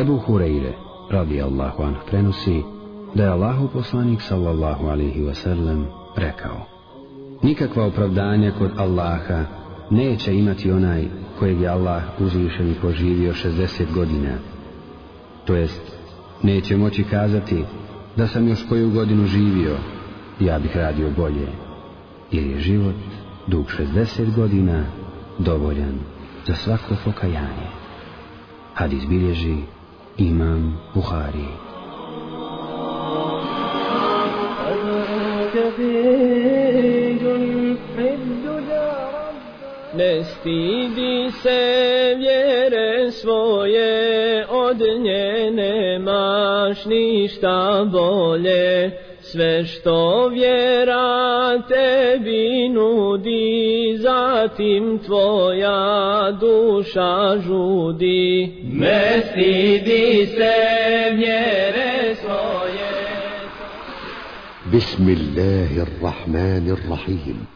Ebu Hureyre, radi Allahu anhu, prenosi da je Allahu poslanik sallallahu alihi wasallam rekao Nikakva opravdanja kod Allaha neće imati onaj kojeg je Allah uzvišen i poživio 60 godina. To jest, neće moći kazati da sam još koju godinu živio, ja bih radio bolje, jer je život dug 60 godina, dovoljan za svako pokajanje. Hadis bilježi imam Buhari. Ne stidi se vjere svoje, od nje nemaš ništa bolje. Sve što vjera tebi nudi, zatim tvoja duša žudi. Ne stidi se vjere svoje. الرحيم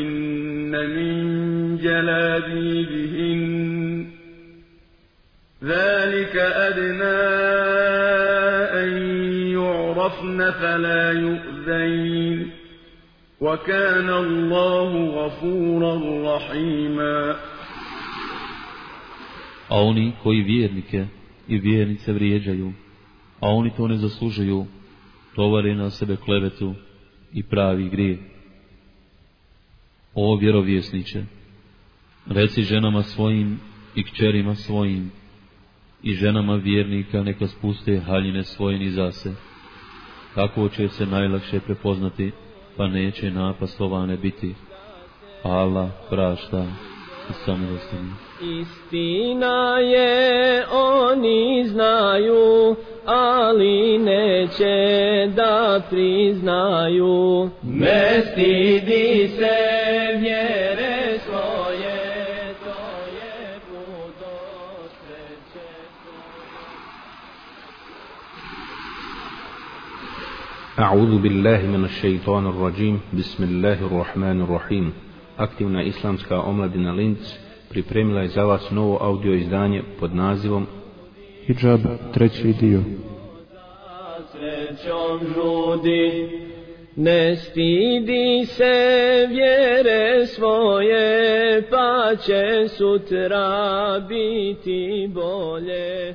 من جلابيبهن ذلك أدنى أن يعرفن فلا يؤذين وكان الله غفورا رحيما A oni koji vjernike i vjernice vrijeđaju, a oni to ne zaslužuju, tovare na sebe klevetu i pravi grije. O vjerovjesniče, Reci ženama svojim i kćerima svojim i ženama vjernika neka spuste haljine svoje niza se. Tako će se najlakše prepoznati, pa neće napastovane biti. Allah prašta i samilostan. Istina je, oni znaju, ali neće da priznaju. Ne stidi se vjere أعوذ بالله من الشيطان الرجيم بسم الله الرحمن الرحيم Aktivna islamska omladina Linz pripremila je za vas novo audio izdanje pod nazivom Hijab treći dio srećom žudi. Ne stidi se vjere svoje, pa će sutra biti bolje.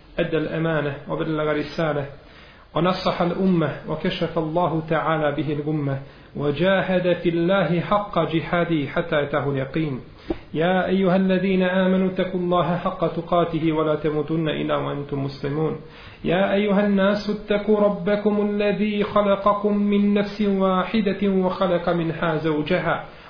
أدى الأمانة وبلغ رسالة ونصح الأمة وكشف الله تعالى به الغمة وجاهد في الله حق جهاده حتى أتاه اليقين. يا أيها الذين آمنوا اتقوا الله حق تقاته ولا تموتن إلا وأنتم مسلمون. يا أيها الناس اتقوا ربكم الذي خلقكم من نفس واحدة وخلق منها زوجها.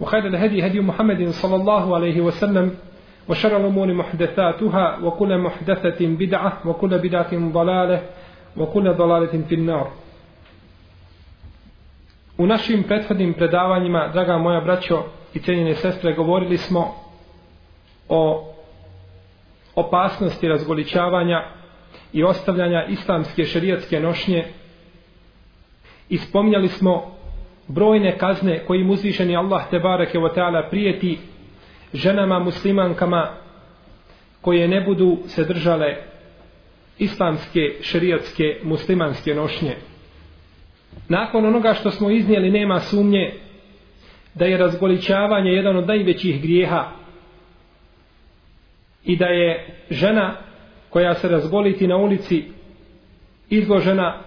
وخير الهدي هدي محمد صلى الله عليه وسلم وشر الأمور محدثاتها وكل محدثة بدعة وكل بدعة ضلالة وكل ضلالة في النار U našim prethodnim predavanjima, draga moja braćo i cijenjene sestre, govorili smo o opasnosti razgoličavanja i ostavljanja islamske šerijatske nošnje i spominjali smo brojne kazne kojim uzvišeni Allah te bareke ve taala prijeti ženama muslimankama koje ne budu se držale islamske šerijatske muslimanske nošnje. Nakon onoga što smo iznijeli nema sumnje da je razgoličavanje jedan od najvećih grijeha i da je žena koja se razgoliti na ulici izložena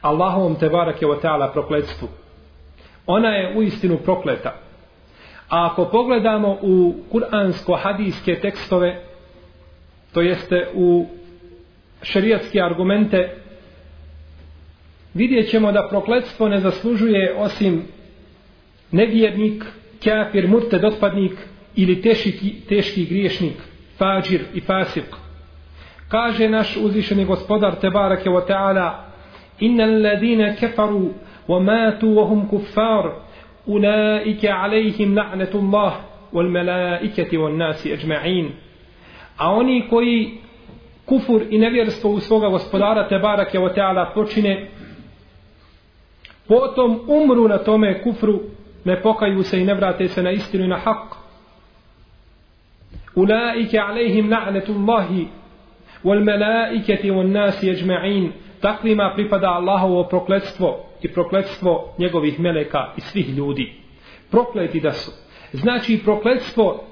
Allahovom te barake o teala prokletstvu. Ona je u istinu prokleta. A ako pogledamo u kuransko-hadijske tekstove, to jeste u šerijatske argumente, vidjet ćemo da prokletstvo ne zaslužuje osim nevjernik, kafir, murted, otpadnik ili teški, teški griješnik, fađir i fasik. Kaže naš uzvišeni gospodar Tebarake wa ta'ala Inna alladine kefaru hum kuffar ulaike alejhim la'netullah wal melaiketi wal nasi ajma'in. A oni koji kufur i nevjerstvo u svoga gospodara Tebarake wa ta'ala počine potom umru na tome kufru ne pokaju se i ne vrate se na istinu i na hak ulaike alejhim la'netullahi wal melaiketi wal nasi ajma'in takvima pripada Allahovo prokletstvo i prokletstvo njegovih meleka i svih ljudi. Prokleti da su. Znači prokletstvo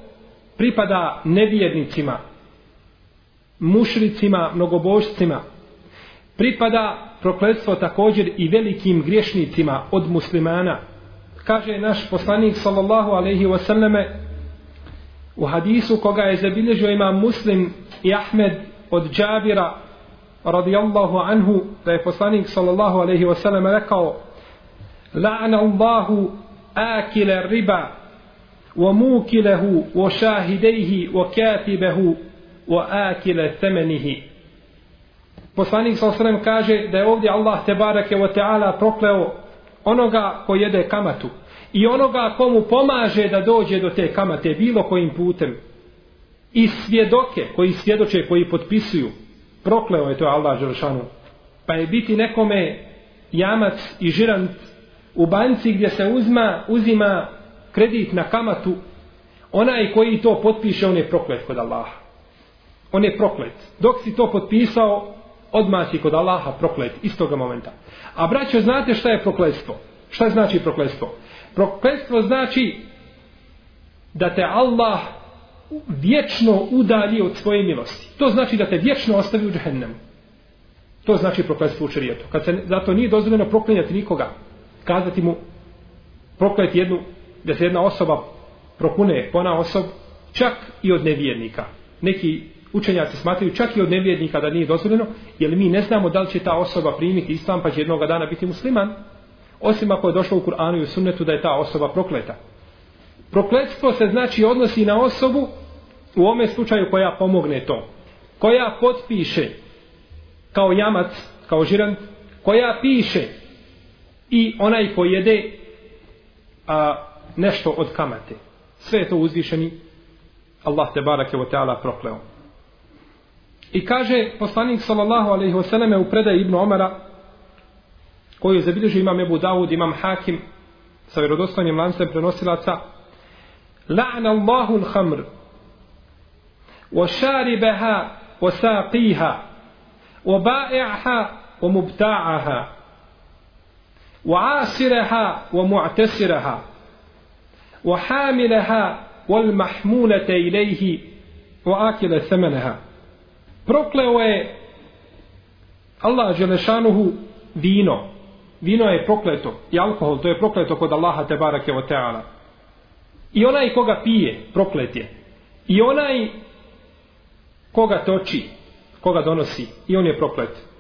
pripada nevjernicima mušricima mnogobožcima. Pripada prokletstvo također i velikim griješnicima od muslimana. Kaže naš poslanik sallallahu alaihi wasallame u hadisu koga je zabilježio ima muslim i Ahmed od Džabira radijallahu anhu da je poslanik sallallahu alaihi wasallam rekao la'ana Allahu akile riba wa mukilehu wa šahidejhi wa katibehu wa akile temenihi poslanik sallallahu alaihi kaže da je ovdje Allah tebareke wa ta'ala prokleo onoga ko jede kamatu i onoga komu pomaže da dođe do te kamate bilo kojim putem. I svjedoke koji svjedoče koji potpisuju prokleo je to Allah Želšanu pa je biti nekome jamac i žirant u banci gdje se uzma, uzima kredit na kamatu onaj koji to potpiše on je proklet kod Allaha. On je proklet. Dok si to potpisao odmah si kod Allaha proklet istoga momenta. A braćo znate šta je prokletstvo? Šta znači prokletstvo? Prokletstvo znači da te Allah vječno udalji od svoje milosti. To znači da te vječno ostavi u džehennemu. To znači prokletstvo u šarijetu. Kad se zato nije dozvoljeno proklinjati nikoga, kazati mu proklet jednu, da se jedna osoba prokune pona osob, čak i od nevjernika. Neki učenjaci smatraju čak i od nevjernika da nije dozvoljeno, jer mi ne znamo da li će ta osoba primiti islam pa će jednog dana biti musliman, osim ako je došlo u Kur'anu i u sunnetu da je ta osoba prokleta. Prokletstvo se znači odnosi na osobu u ome slučaju koja pomogne to, koja potpiše kao jamac, kao žiran, koja piše i onaj pojede a, nešto od kamate. Sve je to uzvišeni Allah te barake o teala prokleo. I kaže poslanik sallallahu alaihi wasallam u predaj Ibnu Omara koju je zabilježio imam Ebu Dawud, imam Hakim sa vjerodostojnim lancem prenosilaca La'na Allahul hamr وشاربها وساقيها وبائعها ومبتاعها وعاصرها ومعتسرها وحاملها والمحمولة إليه وآكل ثمنها prokleo je Allah Želešanuhu vino. Vino je prokleto i alkohol, to je prokleto kod Allaha te barake o teala. I onaj koga pije, proklet je. I onaj koga toči, koga donosi, i on je proklet.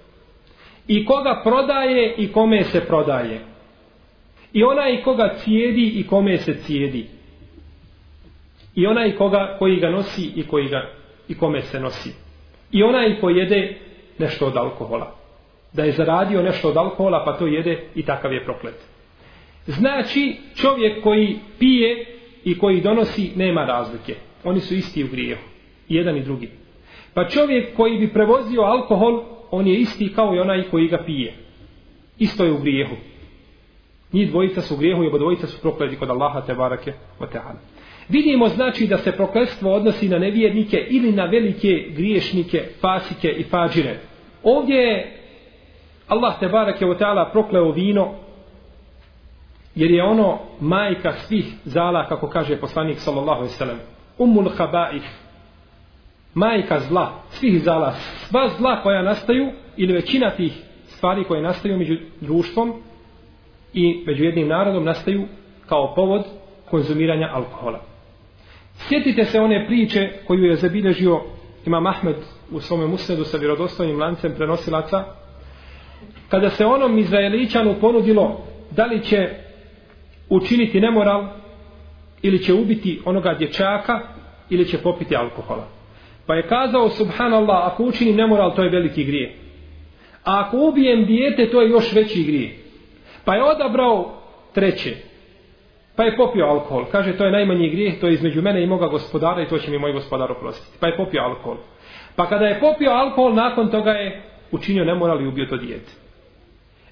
I koga prodaje i kome se prodaje. I onaj koga cijedi i kome se cijedi. I onaj koga, koji ga nosi i koji ga, i kome se nosi. I onaj ko jede nešto od alkohola. Da je zaradio nešto od alkohola pa to jede i takav je proklet. Znači čovjek koji pije i koji donosi nema razlike. Oni su isti u grijehu. Jedan i drugi. Pa čovjek koji bi prevozio alkohol, on je isti kao i onaj koji ga pije. Isto je u grijehu. Njih dvojica su u grijehu i oba dvojica su prokleti kod Allaha te barake o teala. Vidimo znači da se prokletstvo odnosi na nevjernike ili na velike griješnike, fasike i fađire. Ovdje je Allah te barake o teala prokleo vino jer je ono majka svih zala kako kaže poslanik sallallahu alejhi ve sellem umul khaba'ith majka zla svih zala sva zla koja nastaju ili većina tih stvari koje nastaju među društvom i među jednim narodom nastaju kao povod konzumiranja alkohola sjetite se one priče koju je zabilježio Imam Ahmed u svome musnedu sa vjerodostojnim lancem prenosilaca kada se onom Izraeličanu ponudilo da li će učiniti nemoral ili će ubiti onoga dječaka ili će popiti alkohola. Pa je kazao subhanallah ako učinim nemoral to je veliki grije. A ako ubijem dijete to je još veći grije. Pa je odabrao treće. Pa je popio alkohol. Kaže to je najmanji grijeh, to je između mene i moga gospodara i to će mi moj gospodar oprostiti. Pa je popio alkohol. Pa kada je popio alkohol nakon toga je učinio nemoral i ubio to dijete.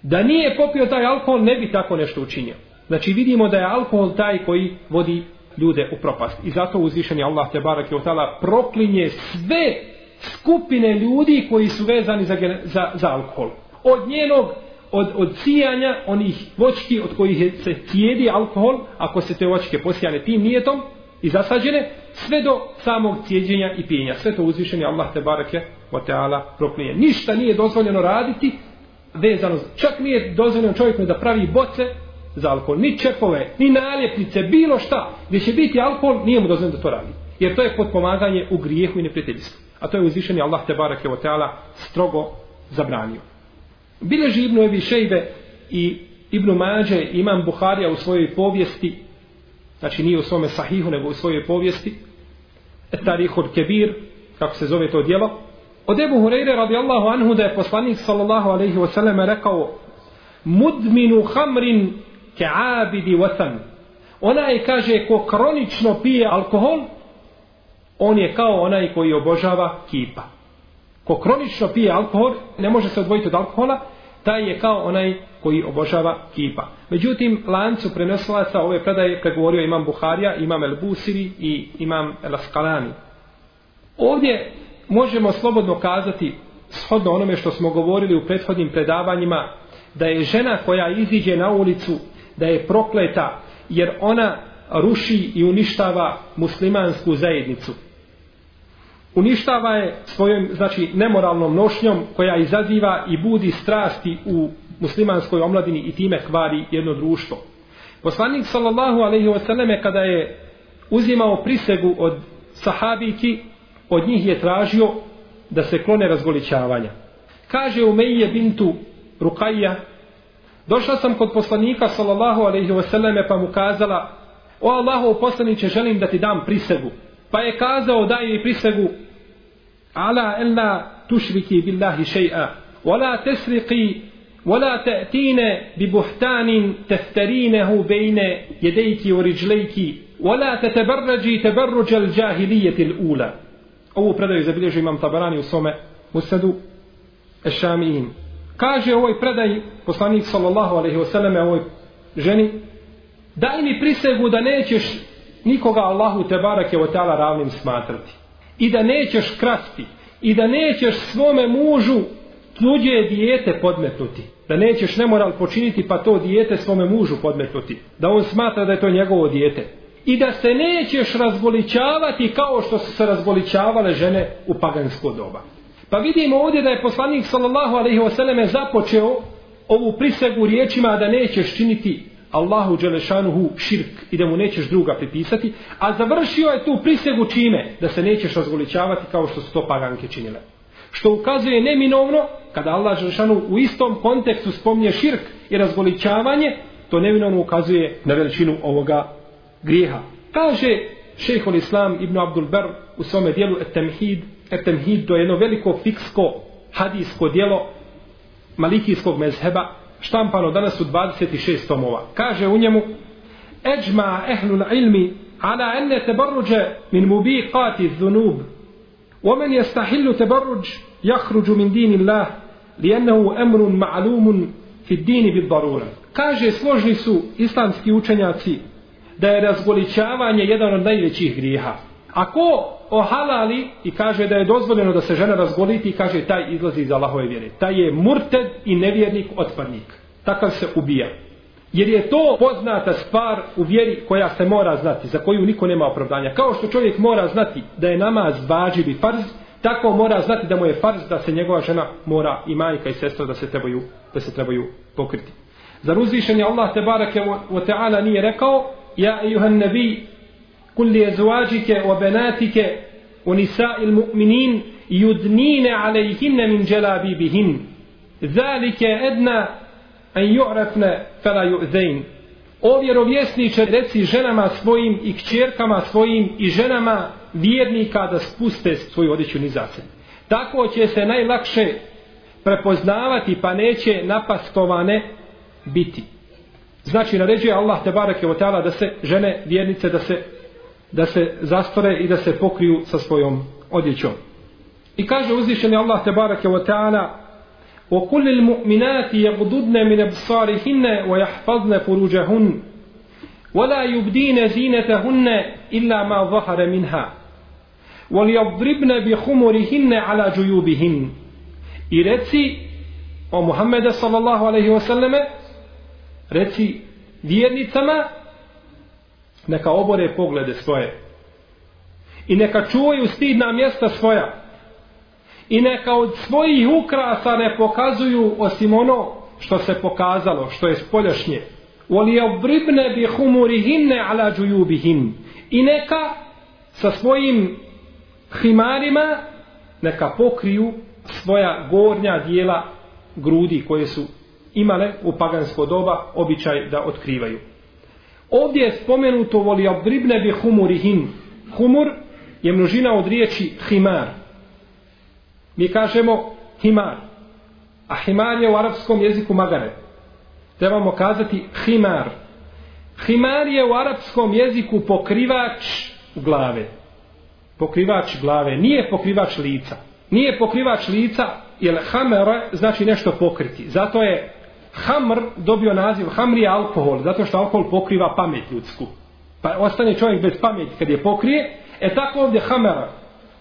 Da nije popio taj alkohol ne bi tako nešto učinio. Znači vidimo da je alkohol taj koji vodi ljude u propast. I zato uzvišeni Allah te barak je tala proklinje sve skupine ljudi koji su vezani za, za, za alkohol. Od njenog, od, od cijanja onih vočki od kojih se cijedi alkohol, ako se te vočke posijane tim nijetom i zasađene, sve do samog cijeđenja i pijenja. Sve to uzvišeni Allah te barake je o teala proklinje. Ništa nije dozvoljeno raditi vezano, čak nije dozvoljeno čovjeku da pravi boce za alkohol, ni čepove, ni naljepnice, bilo šta, gdje će biti alkohol, nije mu dozvoljeno da to radi. Jer to je potpomaganje u grijehu i neprijateljstvu. A to je uzvišeni Allah te barake o teala strogo zabranio. Bileži Ibnu Ebi Šejbe i Ibnu Mađe imam Buharija u svojoj povijesti, znači nije u svome sahihu, nego u svojoj povijesti, Tarihul Kebir, kako se zove to djelo, od Ebu Hureyre radijallahu anhu da je poslanik sallallahu alaihi wasallam rekao mudminu hamrin ke abidi watan. Onaj kaže ko kronično pije alkohol, on je kao onaj koji obožava kipa. Ko kronično pije alkohol, ne može se odvojiti od alkohola, taj je kao onaj koji obožava kipa. Međutim, lancu prenosilaca ove predaje pregovorio imam Buharija, imam El Busiri i imam El Askalani. Ovdje možemo slobodno kazati, shodno onome što smo govorili u prethodnim predavanjima, da je žena koja iziđe na ulicu da je prokleta jer ona ruši i uništava muslimansku zajednicu. Uništava je svojom znači nemoralnom nošnjom koja izaziva i budi strasti u muslimanskoj omladini i time kvari jedno društvo. Poslanik sallallahu alejhi ve selleme kada je uzimao prisegu od sahabiki, od njih je tražio da se klone razgolićavanja. Kaže Umejje bintu Rukajja, Došla sam kod poslanika sallallahu alejhi ve selleme pa mu kazala: "O Allahov poslanice, želim da ti dam prisegu." Pa je kazao: "Daj mi prisegu ala illa tushriki billahi shay'a wa la tasriqi wa la ta'tina bi buhtanin taftarinahu bayna yadayki wa rijlayki wa la tatabarraji tabarruj al-jahiliyyah al-ula." Ovu predaju zabilježio imam Tabarani u svome Musadu Ešamiin. Kaže ovoj predaj poslanik sallallahu alaihi wasallame ovoj ženi daj mi prisegu da nećeš nikoga Allahu te barake o tala ravnim smatrati i da nećeš krasti i da nećeš svome mužu tuđe dijete podmetnuti da nećeš nemoral počiniti pa to dijete svome mužu podmetnuti da on smatra da je to njegovo dijete i da se nećeš razgoličavati kao što su se razgoličavale žene u pagansko doba. Pa vidimo ovdje da je poslanik sallallahu alejhi ve selleme započeo ovu prisegu riječima da nećeš činiti Allahu dželešanuhu širk i da mu nećeš druga pripisati, a završio je tu prisegu čime? Da se nećeš razgoličavati kao što su to paganke činile. Što ukazuje neminovno, kada Allah dželešanu u istom kontekstu spomnje širk i razgoličavanje, to neminovno ukazuje na veličinu ovoga grijeha. Kaže šehol Islam ibn Abdul Ber u svome dijelu Et-Temhid Etemhid, to je jedno veliko fiksko hadijsko dijelo malikijskog mezheba, štampano danas u 26 tomova. Kaže u njemu, Eđma ehlul ilmi ala enne tebarruđe min mubiqati dhunub ومن يستحل تبرج يخرج من دين الله لأنه أمر معلوم في الدين بالضرورة kaže složni su islamski učenjaci da je razgoličavanje jedan od najvećih grijeha. Ako ohalali i kaže da je dozvoljeno da se žena razgoliti i kaže taj izlazi iz Allahove vjere. Taj je murted i nevjernik otpadnik. Takav se ubija. Jer je to poznata stvar u vjeri koja se mora znati, za koju niko nema opravdanja. Kao što čovjek mora znati da je namaz vađiv i farz, tako mora znati da mu je farz da se njegova žena mora i majka i sestra da se trebaju, da se trebaju pokriti. Zar uzvišen je Allah te barake o teala nije rekao Ja ejuhan nebi kul li وبناتك ونساء المؤمنين يدنين عليهن من جلابيبهن ذلك أدنى أن يعرفن فلا يؤذين. O vjerovjesniče, reci ženama svojim i kćerkama svojim i ženama vjernika da spuste svoju odjeću nizace. Tako će se najlakše prepoznavati pa neće napastovane biti. Znači naređuje Allah te barake o ta'ala da se žene vjernice da se da se zastore i da se pokriju sa svojom odjećom. I kaže uzvišeni Allah te barake o ta'ala وكل المؤمنات يغضضن من أبصارهن ويحفظن فروجهن ولا يبدين زينتهن إلا ما ظهر منها وليضربن بخمرهن على جيوبهن I reci o Muhammeda sallallahu alaihi wasallame reci vjernicama neka obore poglede svoje i neka čuvaju stidna mjesta svoja i neka od svojih ukrasa ne pokazuju osim ono što se pokazalo, što je spoljašnje. Voli obribne bi humurihinne ala džujubihin. I neka sa svojim himarima neka pokriju svoja gornja dijela grudi koje su imale u pagansko doba običaj da otkrivaju. Ovdje je spomenuto voli obribne bi humurihin. Humur je množina od riječi himar. Mi kažemo himar. A himar je u arapskom jeziku magare. Trebamo kazati himar. Himar je u arapskom jeziku pokrivač glave. Pokrivač glave. Nije pokrivač lica. Nije pokrivač lica, jer hamer znači nešto pokriti. Zato je hamr dobio naziv, Hamri je alkohol, zato što alkohol pokriva pamet ljudsku. Pa ostane čovjek bez pameti kad je pokrije, e tako ovdje hamer.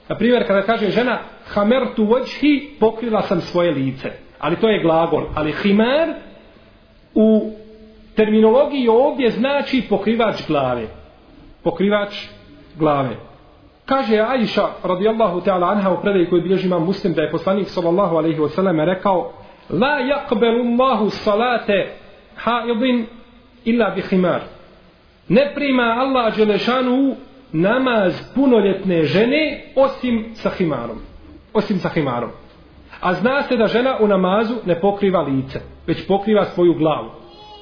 Na primjer, kada kaže žena, hamertu vođhi, pokrila sam svoje lice. Ali to je glagol. Ali himer u terminologiji ovdje znači pokrivač glave. Pokrivač glave. Kaže Aisha radijallahu ta'ala anha u predaju koji bilježi imam muslim da je poslanik sallallahu alaihi wa sallam rekao La yakbelu Allahu salate haidin illa bi khimar Ne prima Allah Đelešanu namaz punoljetne žene osim sa himarom. Osim sa himarom. A zna se da žena u namazu ne pokriva lice, već pokriva svoju glavu.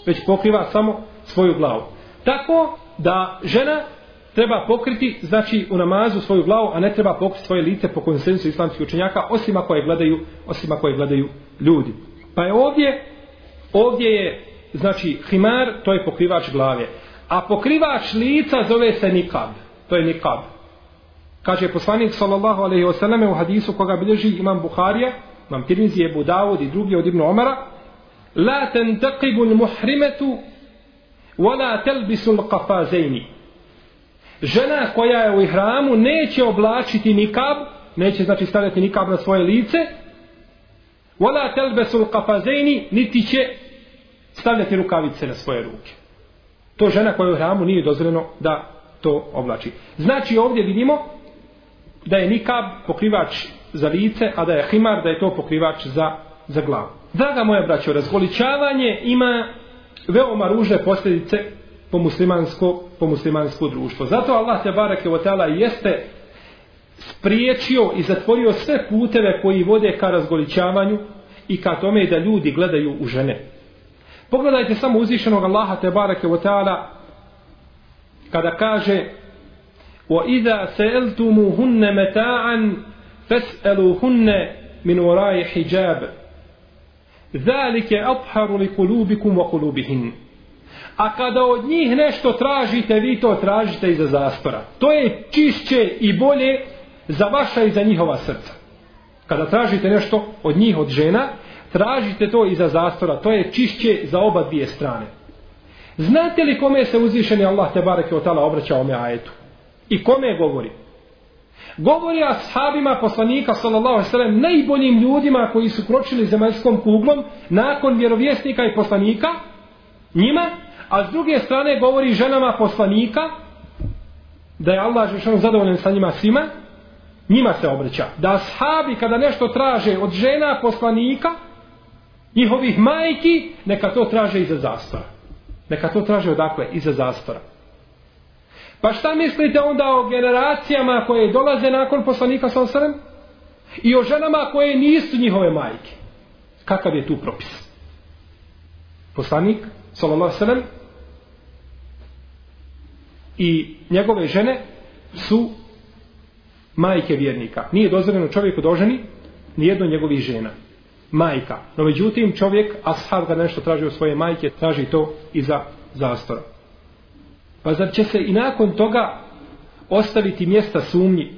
Već pokriva samo svoju glavu. Tako da žena treba pokriti, znači u namazu svoju glavu, a ne treba pokriti svoje lice po konsensu islamskih učenjaka, osim ako je gledaju, osim ako je gledaju ljudi. Pa je ovdje, ovdje je, znači, himar, to je pokrivač glave. A pokrivač lica zove se nikab. To je nikab. Kaže poslanik sallallahu alejhi ve selleme u hadisu koga bilježi imam Buharija, imam Tirmizi, Ebu Davud i drugi od Ibn Omara, la tantaqibu al-muhrimatu wa la talbisu al-qafazaini. Žena koja je u ihramu neće oblačiti nikab, neće znači stavljati nikab na svoje lice, wala telbesul talbisu al-qafazaini, niti će stavljati rukavice na svoje ruke. To žena koja je u ihramu nije dozvoljeno da to oblači. Znači ovdje vidimo da je nikab pokrivač za lice, a da je himar da je to pokrivač za, za glavu. Draga moja braćo, razgoličavanje ima veoma ružne posljedice po muslimansko, po muslimansko društvo. Zato Allah te barake o tala jeste spriječio i zatvorio sve puteve koji vode ka razgoličavanju i ka tome da ljudi gledaju u žene. Pogledajte samo uzvišenog Allaha te barake o tala kada kaže وَإِذَا سَأَلْتُمُهُنَّ مَتَاعًا فَاسْأَلُوهُنَّ مِنْ وَرَاءِ حِجَابٍ ذَلِكَ أَطْحَرُ لِقُلُوبِكُمْ وَقُلُوبِهِنْ A kada od njih nešto tražite, vi to tražite iza zastora. To je čišće i bolje za vaša i za njihova srca. Kada tražite nešto od njih, od žena, tražite to iza zastora. To je čišće za oba dvije strane. Znate li kome se uzvišeni Allah te bareke o tala obraća ome ajetu? I kome govori? Govori ashabima poslanika sallallahu alejhi ve sellem najboljim ljudima koji su kročili zemaljskom kuglom nakon vjerovjesnika i poslanika njima, a s druge strane govori ženama poslanika da je Allah Žešanu zadovoljen sa njima svima, njima se obraća. Da ashabi kada nešto traže od žena poslanika njihovih majki, neka to traže iza zastora. Neka to traže odakle? Iza zastora. Pa šta mislite onda o generacijama koje dolaze nakon poslanika sa osrem? I o ženama koje nisu njihove majke. Kakav je tu propis? Poslanik, sallallahu sallam, i njegove žene su majke vjernika. Nije dozvoljeno čovjeku doženi nijedno njegovih žena. Majka. No međutim čovjek, ashab kada nešto traži od svoje majke, traži to iza zastora. Pa zar će se i nakon toga ostaviti mjesta sumnji?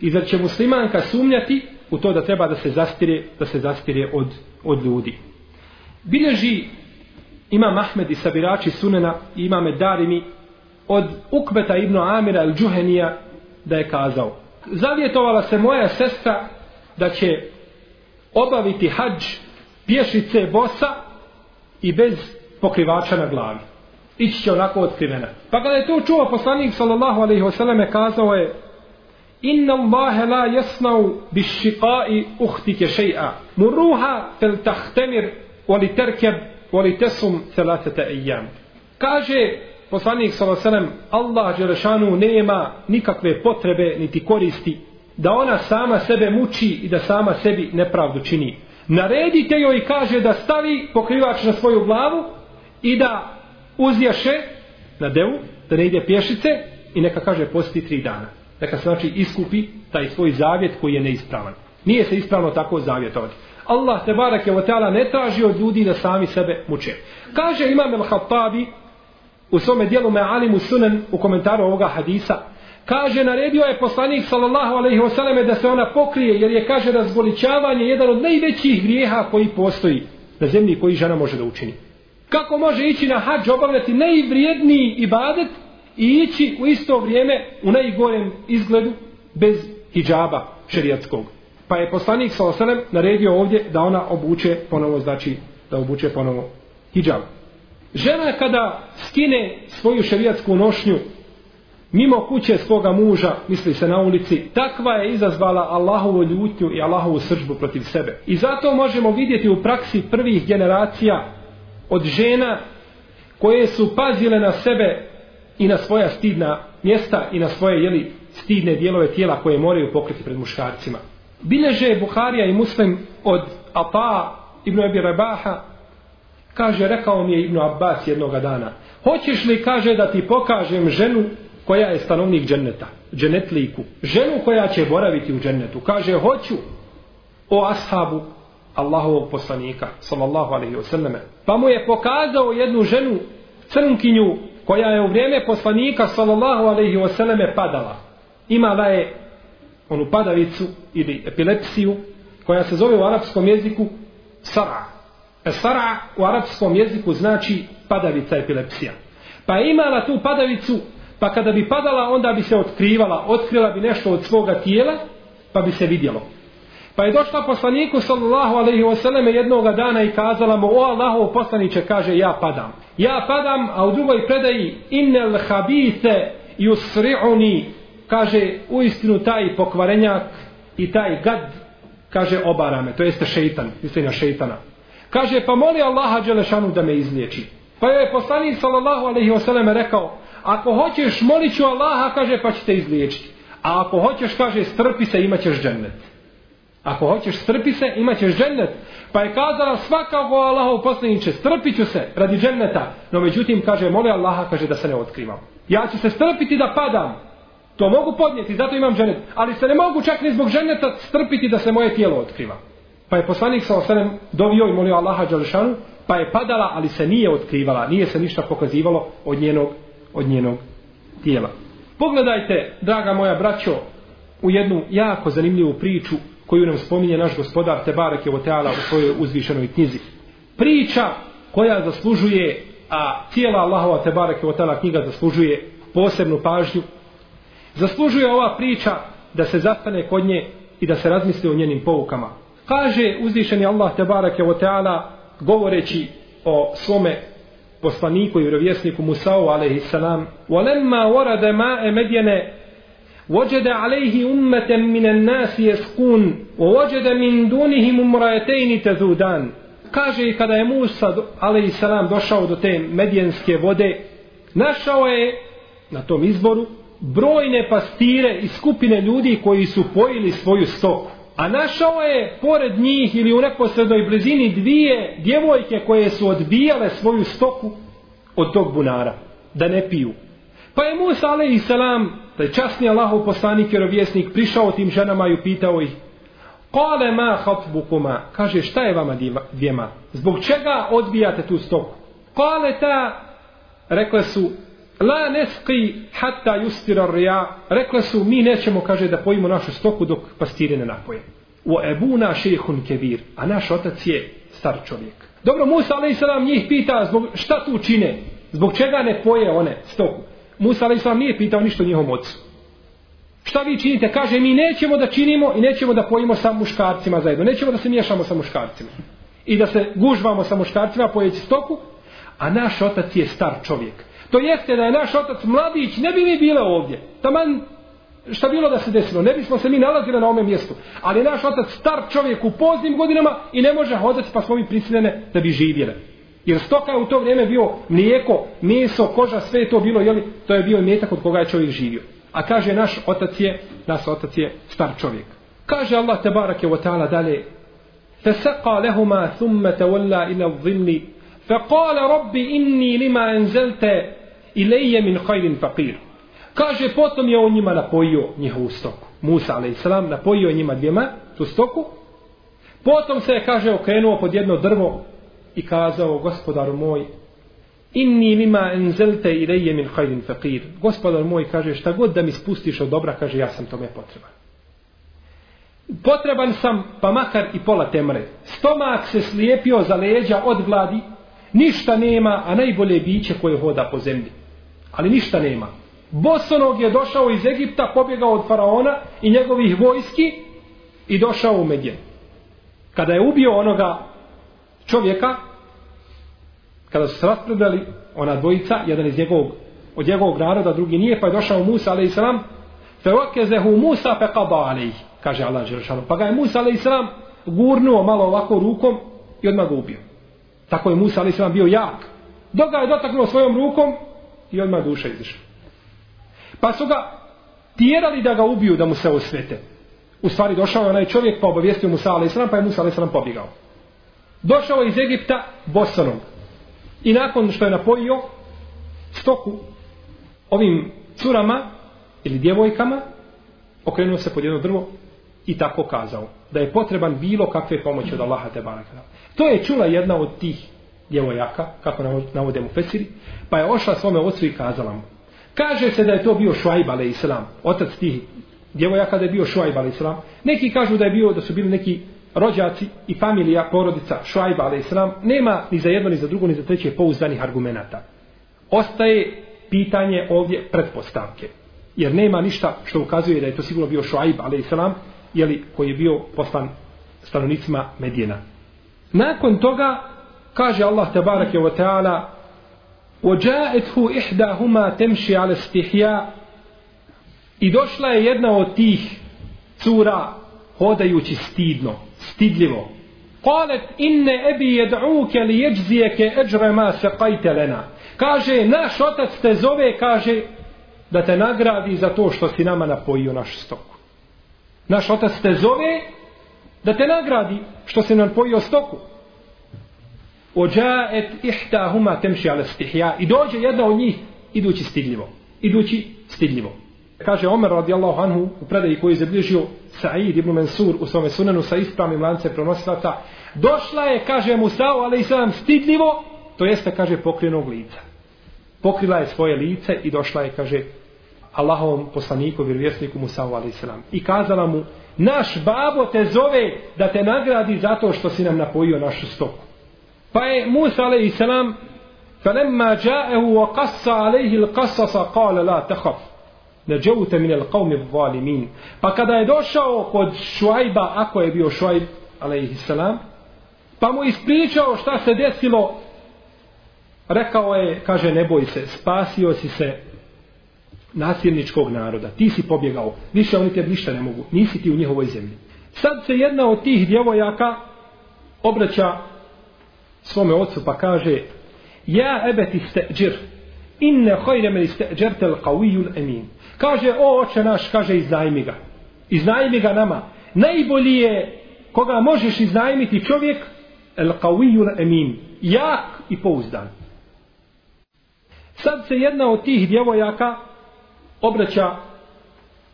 I zar će muslimanka sumnjati u to da treba da se zastire, da se zastire od, od ljudi? Bileži ima Mahmed i Sabirači Sunena i ima Medarimi od Ukbeta ibn Amira il Džuhenija da je kazao. Zavjetovala se moja sestra da će obaviti hađ pješice bosa i bez pokrivača na glavi. Ići će onako otkrivena. Pa kada je to čuo poslanik sallallahu alaihi wasallam kazao je Inna Allahe la jasnau bi šiqai uhtike še'a. Muruha fel tahtemir voli terkeb voli tesum celatete ejam. Kaže poslanik sallallahu Allah Đelešanu nema nikakve potrebe niti koristi da ona sama sebe muči i da sama sebi nepravdu čini. Naredite joj i kaže da stavi pokrivač na svoju glavu i da uzjaše na devu, da ne ide pješice i neka kaže posti tri dana. Neka se znači iskupi taj svoj zavjet koji je neispravan. Nije se ispravno tako zavjetovati. Allah te barake ve taala ne traži od ljudi da sami sebe muče. Kaže Imam al-Hattabi u svome dijelu me alimu sunan u komentaru ovoga hadisa kaže naredio je poslanik sallallahu alejhi ve selleme da se ona pokrije jer je kaže razgoličavanje jedan od najvećih grijeha koji postoji na zemlji koji žena može da učini. Kako može ići na hađ obavljati najvrijedniji ibadet i ići u isto vrijeme u najgorem izgledu bez hijaba šerijatskog. Pa je poslanik sa osanem naredio ovdje da ona obuče ponovo, znači da obuče ponovo hijab. Žena kada skine svoju šerijatsku nošnju mimo kuće svoga muža, misli se na ulici, takva je izazvala Allahovu ljutnju i Allahovu sržbu protiv sebe. I zato možemo vidjeti u praksi prvih generacija od žena koje su pazile na sebe i na svoja stidna mjesta i na svoje jeli, stidne dijelove tijela koje moraju pokriti pred muškarcima. Bileže Buharija i Muslim od Ata ibn Abi Rabaha kaže, rekao mi je Ibn Abbas jednoga dana, hoćeš li, kaže, da ti pokažem ženu koja je stanovnik dženneta, dženetliku, ženu koja će boraviti u džennetu. Kaže, hoću o ashabu Allahovog poslanika, sallallahu alaihi wasallam. Pa mu je pokazao jednu ženu, crnkinju, koja je u vrijeme poslanika, sallallahu alaihi wasallam, padala. Imala je onu padavicu ili epilepsiju, koja se zove u arapskom jeziku sara. E sara u arapskom jeziku znači padavica epilepsija. Pa je imala tu padavicu, pa kada bi padala, onda bi se otkrivala, otkrila bi nešto od svoga tijela, pa bi se vidjelo. Pa je došla poslaniku sallallahu alaihi wasallam jednoga dana i kazala mu, o Allahov poslaniće, kaže, ja padam. Ja padam, a u drugoj predaji, innel habite yusri'uni, kaže, u istinu taj pokvarenjak i taj gad, kaže, obara me, to jeste šeitan, misli na šeitana. Kaže, pa moli Allaha Đelešanu da me izliječi. Pa je poslanik sallallahu alaihi wasallam rekao, ako hoćeš molit ću Allaha, kaže, pa će te izliječiti. A ako hoćeš, kaže, strpi se, imat ćeš džennet. Ako hoćeš strpi se, imat ćeš džennet. Pa je kazala svakako Allahov poslaniče, strpit ću se radi dženneta. No međutim, kaže, moli Allaha, kaže da se ne otkrivam. Ja ću se strpiti da padam. To mogu podnijeti, zato imam ženet. Ali se ne mogu čak ni zbog ženeta strpiti da se moje tijelo otkriva. Pa je poslanik sa osanem dovio i molio Allaha Đalšanu, pa je padala, ali se nije otkrivala, nije se ništa pokazivalo od njenog, od njenog tijela. Pogledajte, draga moja braćo, u jednu jako zanimljivu priču koju nam spominje naš gospodar Tebarek je Teala u svojoj uzvišenoj knjizi. Priča koja zaslužuje, a cijela Allahova Tebarek je Teala knjiga zaslužuje posebnu pažnju, zaslužuje ova priča da se zastane kod nje i da se razmisli o njenim poukama. Kaže uzvišeni Allah Tebarek je Teala govoreći o svome poslaniku i vjerovjesniku Musa'u alaihi salam وَلَمَّا وَرَدَ مَاءَ مَدْيَنَ وجد عليه أمة من الناس يسقون ووجد من دونهم امرأتين تذودان kaže kada je Musa alejhi salam došao do te medijenske vode našao je na tom izboru brojne pastire i skupine ljudi koji su pojili svoju stoku. A našao je pored njih ili u neposrednoj blizini dvije djevojke koje su odbijale svoju stoku od tog bunara da ne piju. Pa je Musa alejhi salam časni Allahov poslanik i rovjesnik prišao tim ženama i upitao ih Kale ma hatbukuma, kaže šta je vama dvijema, zbog čega odbijate tu stoku? Kale ta, rekle su, la nesqi hatta justira rija, rekle su, mi nećemo, kaže, da pojimo našu stoku dok pastire ne napoje. U ebuna šehun kebir, a naš otac je star čovjek. Dobro, Musa a.s. njih pita, zbog šta tu čine, zbog čega ne poje one stoku. Musa a.s. nije pitao ništa o njihovom ocu. Šta vi činite? Kaže, mi nećemo da činimo i nećemo da pojimo sa muškarcima zajedno. Nećemo da se miješamo sa muškarcima. I da se gužvamo sa muškarcima pojeći stoku. A naš otac je star čovjek. To jeste da je naš otac mladić, ne bi mi bile ovdje. Taman šta bilo da se desilo, ne bismo se mi nalazili na ovom mjestu. Ali naš otac star čovjek u poznim godinama i ne može hodati pa smo mi prisiljene da bi živjeli. Jer stoka je u to vrijeme bio mlijeko, meso, koža, sve je to bilo, jeli, to je bio metak od koga je čovjek živio. A kaže naš otac je, naš otac je star čovjek. Kaže Allah tebarak je ta'ala dalje, فسقى لهما ثم تولى إلى الظل فقال ربي إني لما أنزلت i leje min hajlin fakir. Kaže, potom je on njima napojio njihovu stoku. Musa, ale napojio njima dvijema tu stoku. Potom se je, kaže, okrenuo pod jedno drvo i kazao, gospodaru moj, inni lima enzelte i leje min hajlin fakir. Gospodar moj, kaže, šta god da mi spustiš od dobra, kaže, ja sam tome potreban. Potreban sam, pa makar i pola temre. Stomak se slijepio za leđa od gladi, ništa nema, a najbolje biće koje hoda po zemlji ali ništa nema Bosonog je došao iz Egipta, pobjegao od faraona i njegovih vojski i došao u Medjen. Kada je ubio onoga čovjeka, kada su se raspredali ona dvojica, jedan iz njegovog, od njegovog naroda, drugi nije, pa je došao Musa, ale i sram, fe okezehu Musa fe kaba kaže Allah Želšanu. Pa ga je Musa, ale i sram, gurnuo malo ovako rukom i odmah ga ubio. Tako je Musa, ale i sram, bio jak. Dok ga je dotaknuo svojom rukom i odmah duša izišla. Pa su ga tjerali da ga ubiju, da mu se osvete. U stvari došao je onaj čovjek pa obavijestio Musa a.s. pa je Musa a.s. pobjegao. Došao je iz Egipta bosanom. I nakon što je napojio stoku ovim curama ili djevojkama, okrenuo se pod jedno drvo i tako kazao da je potreban bilo kakve pomoći od Allaha te baraka. To je čula jedna od tih djevojaka, kako navode mu Fesiri, pa je ošla svome ocu i kazala mu. Kaže se da je to bio Šuajb a.s. Otac tih djevojaka da je bio Šuajb a.s. Neki kažu da je bio da su bili neki rođaci i familija, porodica Šuajba a.s. Nema ni za jedno, ni za drugo, ni za treće pouzdanih argumenta. Ostaje pitanje ovdje pretpostavke. Jer nema ništa što ukazuje da je to sigurno bio Šuajb a.s. Jeli, koji je bio poslan stanovnicima Medijena. Nakon toga kaže Allah tabarake wa ta'ala وجاءته إحداهما تمشي على استحياء I došla je jedna od tih cura hodajući stidno, stidljivo. Kalet inne ebi jed'uke li jeđzijeke eđre ma se kajte lena. Kaže, naš otac te zove, kaže, da te nagradi za to što si nama napojio naš stoku. Naš otac te zove da te nagradi što si nam napojio stoku. Ođaet ihtahuma temši ala stihja. I dođe jedna od njih idući stidljivo. Idući stidljivo. Kaže Omer radijallahu anhu u predaji koji je zabližio Sa'id ibn Mansur u svome sunanu sa ispravnim lance pronosilaca. Došla je, kaže Musa'u, ali i sam stidljivo, to jeste, kaže, pokrijenog lica. Pokrila je svoje lice i došla je, kaže, Allahovom poslaniku, vjerovjesniku Musa a.s. I kazala mu, naš babo te zove da te nagradi zato što si nam napojio našu stoku. Pa je Musa a.s. فلما جاءه وقص عليه القصص قال لا تخف نجوت من القوم الظالمين pa kada je došao kod Šuajba ako je bio Šuajb alejhiselam pa mu ispričao šta se desilo rekao je kaže ne boj se spasio si se nasilničkog naroda ti si pobjegao više oni te ništa ne mogu nisi ti u njihovoj zemlji sad se jedna od tih djevojaka obraća svome ocu pa kaže Ja ebeti steđir, inne hojne men isteđertel qawiyul emin. Kaže, o oče naš, kaže, iznajmi ga. Iznajmi ga nama. Najbolji je koga možeš iznajmiti čovjek, el qawiyul emin. Jak i pouzdan. Sad se jedna od tih djevojaka obraća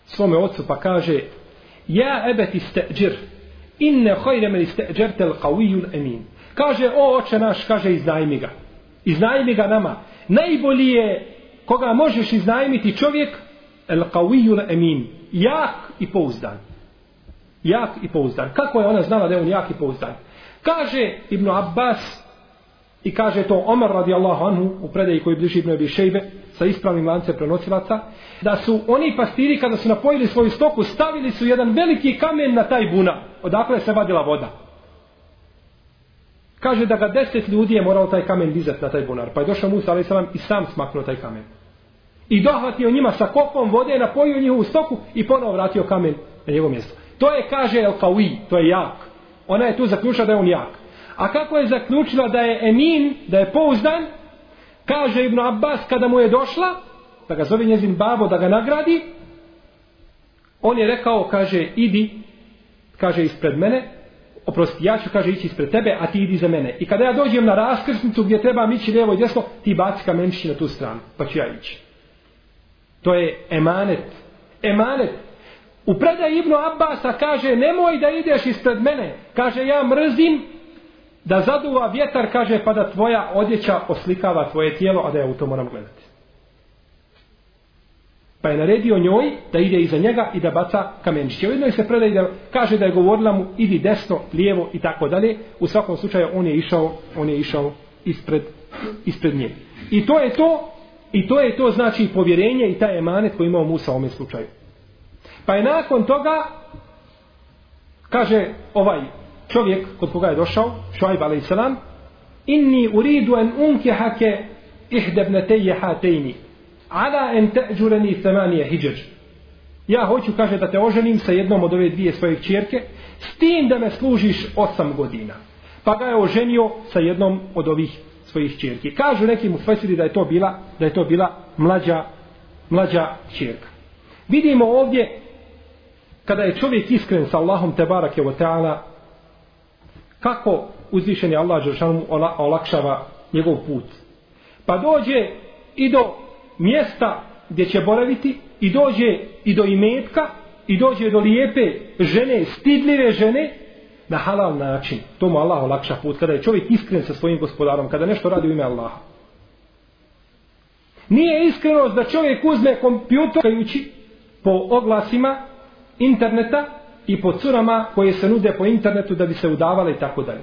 svome ocu pa kaže Ja ebeti steđir, inne hojne men isteđertel qawiyul emin. Kaže, o oče naš, kaže, iznajmi ga. Iznajmi ga nama. Najbolji je koga možeš iznajmiti čovjek el qawiyul emin. Jak i pouzdan. Jak i pouzdan. Kako je ona znala da je on jak i pouzdan? Kaže Ibn Abbas i kaže to Omar radijallahu anhu u predaji koji bliži Ibn Abi Šejbe sa ispravnim lancem prenosilaca da su oni pastiri kada su napojili svoju stoku stavili su jedan veliki kamen na taj buna odakle se vadila voda Kaže da ga deset ljudi je morao taj kamen dizat na taj bunar. Pa je došao Musa a.s. i sam smaknuo taj kamen. I dohvatio njima sa kopom vode, napojio njihovu stoku i ponovo vratio kamen na njegovo mjesto. To je, kaže El Kawi, to je jak. Ona je tu zaključila da je on jak. A kako je zaključila da je Emin, da je pouzdan, kaže Ibn Abbas kada mu je došla, da ga zove njezin babo da ga nagradi, on je rekao, kaže, idi, kaže, ispred mene, oprosti, ja ću, kaže, ići ispred tebe, a ti idi za mene. I kada ja dođem na raskrsnicu gdje treba ići lijevo i desno, ti baci kamenčići na tu stranu, pa ću ja ići. To je emanet. Emanet. U predaj Ibnu Abbasa kaže, nemoj da ideš ispred mene. Kaže, ja mrzim da zaduva vjetar, kaže, pa da tvoja odjeća oslikava tvoje tijelo, a da ja u to moram gledati. Pa je naredio njoj da ide iza njega i da baca kamenčiće. U jednoj se predaj da kaže da je govorila mu idi desno, lijevo i tako dalje. U svakom slučaju on je išao, on je išao ispred, ispred nje. I to je to, i to je to znači povjerenje i taj emanet koji imao Musa u ovom slučaju. Pa je nakon toga, kaže ovaj čovjek kod koga je došao, Šuaib a.s. Inni uridu en unkehake ihdebneteje hatejni ala en teđureni themanije hijđeđ. Ja hoću, kaže, da te oženim sa jednom od ove dvije svoje čjerke, s tim da me služiš osam godina. Pa ga je oženio sa jednom od ovih svojih čjerki. Kažu neki mu svesili da je to bila, da je to bila mlađa, mlađa čjerka. Vidimo ovdje, kada je čovjek iskren sa Allahom te barake o teala, kako uzvišeni Allah Đeršanu olakšava njegov put. Pa dođe i do mjesta gdje će boraviti i dođe i do imetka i dođe do lijepe žene, stidljive žene na halal način. To mu Allah olakša put kada je čovjek iskren sa svojim gospodarom, kada nešto radi u ime Allaha. Nije iskrenost da čovjek uzme kompjutor po oglasima interneta i po curama koje se nude po internetu da bi se udavale i tako dalje.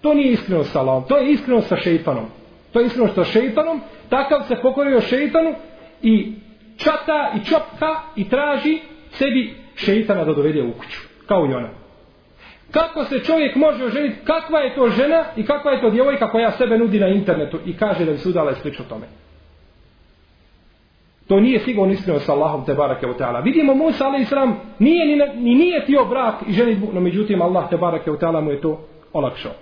To nije iskrenost sa Allahom, to je iskrenost sa šeitanom. To je iskrenost sa šeitanom takav se pokorio šeitanu i čata i čopka i traži sebi šeitana da dovede u kuću. Kao i ona. Kako se čovjek može oženiti, kakva je to žena i kakva je to djevojka koja sebe nudi na internetu i kaže da bi se udala i slično tome. To nije sigurno iskreno sa Allahom te barake u teala. Vidimo Musa ali islam nije ni, ni nije tio brak i ženitbu, no međutim Allah te barake u teala mu je to olakšao.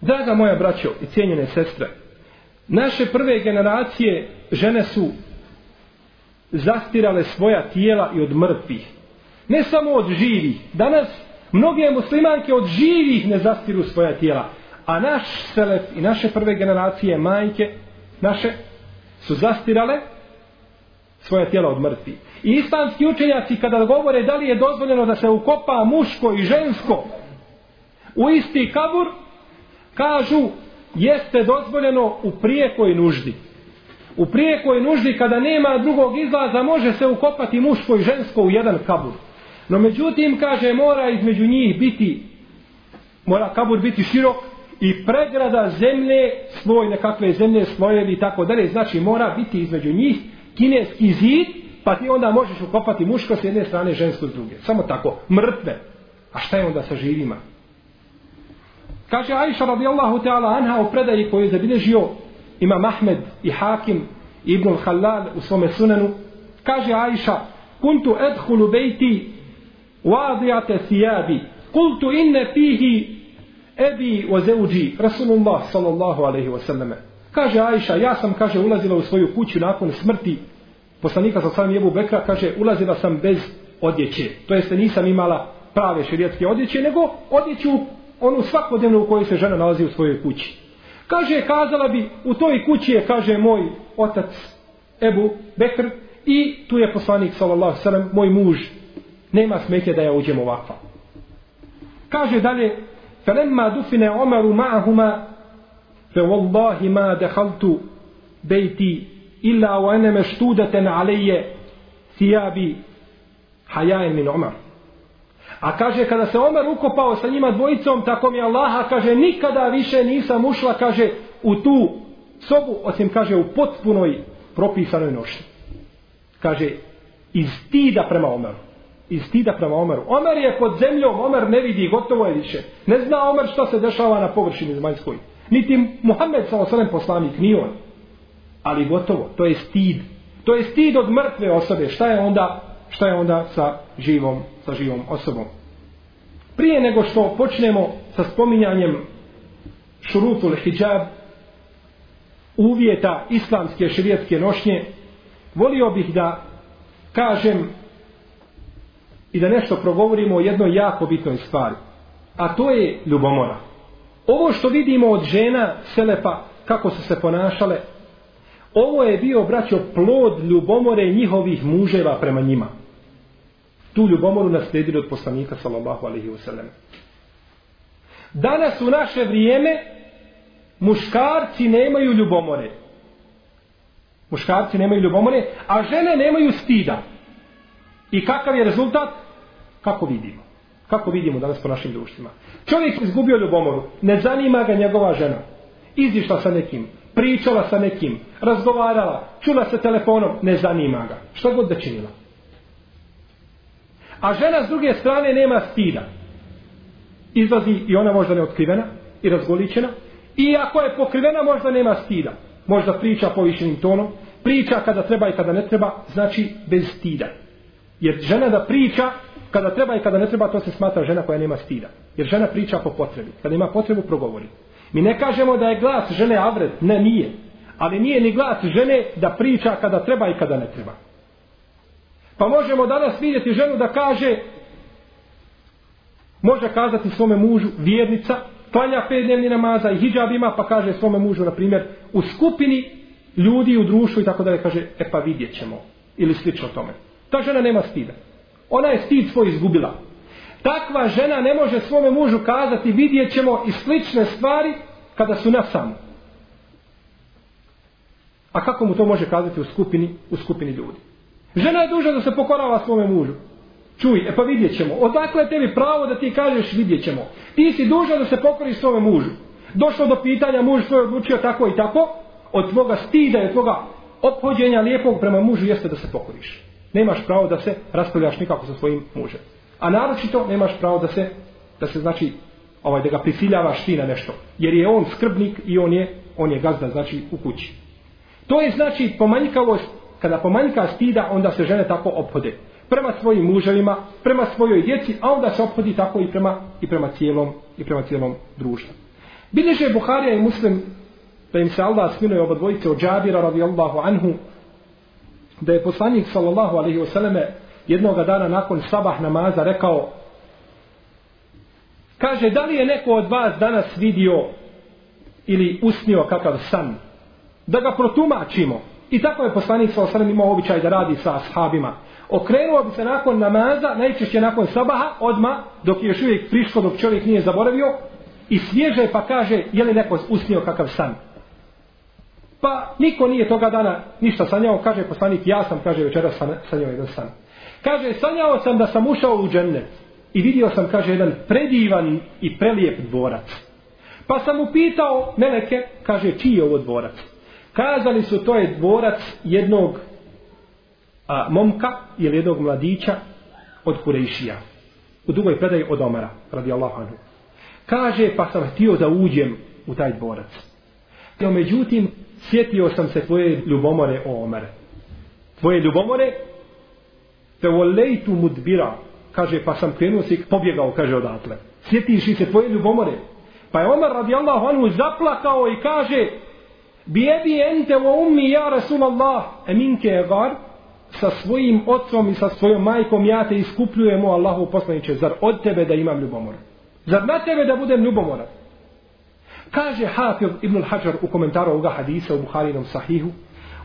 Draga moja braćo i cijenjene sestre, Naše prve generacije žene su zastirale svoja tijela i od mrtvih. Ne samo od živih. Danas mnoge muslimanke od živih ne zastiru svoja tijela. A naš selef i naše prve generacije majke naše su zastirale svoja tijela od mrtvih. I islamski učenjaci kada govore da li je dozvoljeno da se ukopa muško i žensko u isti kabur, kažu jeste dozvoljeno u prijekoj nuždi. U prijekoj nuždi kada nema drugog izlaza može se ukopati muško i žensko u jedan kabur. No međutim, kaže, mora između njih biti, mora kabur biti širok i pregrada zemlje, svoj nekakve zemlje, slojevi i tako dalje. Znači, mora biti između njih kineski zid, pa ti onda možeš ukopati muško s jedne strane, žensko s druge. Samo tako, mrtve. A šta je onda sa živima? Kaže Aisha radijallahu ta'ala anha u predaji koju je zabilježio Imam Ahmed i Hakim Ibn al-Halal u svome sunanu. Kaže Aisha, kuntu edhulu bejti wadijate thijabi, kultu inne fihi ebi wa zeuđi, Rasulullah sallallahu alaihi wa sallam. Kaže Aisha, ja sam, kaže, ulazila u svoju kuću nakon smrti poslanika sa samim Jebu Bekra, kaže, ulazila sam bez odjeće. To jeste nisam imala prave širijetske odjeće, nego odjeću onu svakodnevnu u kojoj se žena nalazi u svojoj kući. Kaže, kazala bi, u toj kući je, kaže, moj otac Ebu Bekr i tu je poslanik, sallallahu sallam, moj muž. Nema smetje da ja uđem ovakva. Kaže dalje, فَلَمَّا دُفِنَ عُمَرُ مَعَهُمَا فَوَاللَّهِ مَا دَخَلْتُ بَيْتِي إِلَّا وَأَنَا مَشْتُودَةً عَلَيَّ ثِيَابِ حَيَاءٍ مِنْ عُمَرُ A kaže, kada se Omer ukopao sa njima dvojicom, tako mi Allaha, kaže, nikada više nisam ušla, kaže, u tu sobu, osim, kaže, u potpunoj propisanoj noši. Kaže, iz stida prema Omeru. Iz stida prema Omeru. Omer je pod zemljom, Omer ne vidi, gotovo je više. Ne zna Omer što se dešava na površini zemaljskoj. Niti Muhammed sa osanem poslanik, ni on. Ali gotovo, to je stid. To je stid od mrtve osobe. Šta je onda šta je onda sa živom, sa živom osobom. Prije nego što počnemo sa spominjanjem šurutul hijab, uvjeta islamske širijetske nošnje, volio bih da kažem i da nešto progovorimo o jednoj jako bitnoj stvari. A to je ljubomora. Ovo što vidimo od žena Selefa, kako su se ponašale, ovo je bio, braćo, plod ljubomore njihovih muževa prema njima tu ljubomoru naslijedili od poslanika sallallahu alaihi wasallam. Danas u naše vrijeme muškarci nemaju ljubomore. Muškarci nemaju ljubomore, a žene nemaju stida. I kakav je rezultat? Kako vidimo? Kako vidimo danas po našim društvima? Čovjek izgubio ljubomoru, ne zanima ga njegova žena. Izišla sa nekim, pričala sa nekim, razgovarala, čula se telefonom, ne zanima ga. Šta god da činila? A žena s druge strane nema stida. Izlazi i ona možda neotkrivena i razgoličena. I ako je pokrivena možda nema stida. Možda priča povišenim tonom. Priča kada treba i kada ne treba, znači bez stida. Jer žena da priča kada treba i kada ne treba, to se smatra žena koja nema stida. Jer žena priča po potrebi. Kada ima potrebu, progovori. Mi ne kažemo da je glas žene avret. Ne, nije. Ali nije ni glas žene da priča kada treba i kada ne treba. Pa možemo danas vidjeti ženu da kaže, može kazati svome mužu, vjernica, klanja pet dnevni namaza i hijab ima, pa kaže svome mužu, na primjer, u skupini ljudi u društvu i tako dalje, kaže, e pa vidjet ćemo. Ili slično tome. Ta žena nema stida. Ona je stid svoj izgubila. Takva žena ne može svome mužu kazati vidjet ćemo i slične stvari kada su na samu. A kako mu to može kazati u skupini, u skupini ljudi? Žena je duža da se pokorava svome mužu. Čuj, e pa vidjet ćemo. Odakle je tebi pravo da ti kažeš vidjet ćemo. Ti si duža da se pokoriš svome mužu. Došlo do pitanja, muž svoj odlučio tako i tako, od tvoga stida i od tvoga ophođenja lijepog prema mužu jeste da se pokoriš. Nemaš pravo da se raspravljaš nikako sa svojim mužem. A naročito nemaš pravo da se, da se znači, ovaj, da ga prisiljavaš ti na nešto. Jer je on skrbnik i on je, on je gazda, znači, u kući. To je znači pomanjkavost kada pomanjka stida, onda se žene tako ophode. Prema svojim muževima, prema svojoj djeci, a onda se ophodi tako i prema, i prema cijelom, i prema cijelom društvu. Bilježe Buharija i Muslim da im se Allah smiluje oba dvojice od Džabira radijallahu anhu da je poslanik sallallahu alaihi wasallame jednoga dana nakon sabah namaza rekao kaže da li je neko od vas danas vidio ili usnio kakav san da ga protumačimo I tako je poslanik sa osrem imao običaj da radi sa ashabima. Okrenuo bi se nakon namaza, najčešće nakon sabaha, odma dok je još uvijek friško, dok čovjek nije zaboravio, i svježe pa kaže, je li neko usnio kakav san. Pa niko nije toga dana ništa sanjao, kaže poslanik, ja sam, kaže večera sanjao jedan san. Kaže, sanjao sam da sam ušao u džennet i vidio sam, kaže, jedan predivan i prelijep dvorac. Pa sam upitao Meleke, kaže, čiji je ovo dvorac? Kazali su, to je dvorac jednog a, momka ili jednog mladića od Kurejšija. U drugoj predaji od Omara, radi Allahu anhu. Kaže, pa sam htio da uđem u taj dvorac. No, međutim, sjetio sam se tvoje ljubomore o Omare. Tvoje ljubomore, te volejtu mudbira, kaže, pa sam krenuo se pobjegao, kaže odatle. Sjetiš se tvoje ljubomore. Pa je Omar radijallahu anhu zaplakao i kaže, bijebi ente o ummi ja Rasulallah, eminke je gar, sa svojim otcom i sa svojom majkom ja te iskupljujem o Allahu poslaniče, zar od tebe da imam ljubomora? Zar na tebe da budem ljubomoran? Kaže Hafiz ibn al-Hajar u komentaru ovoga hadisa u Buharinom sahihu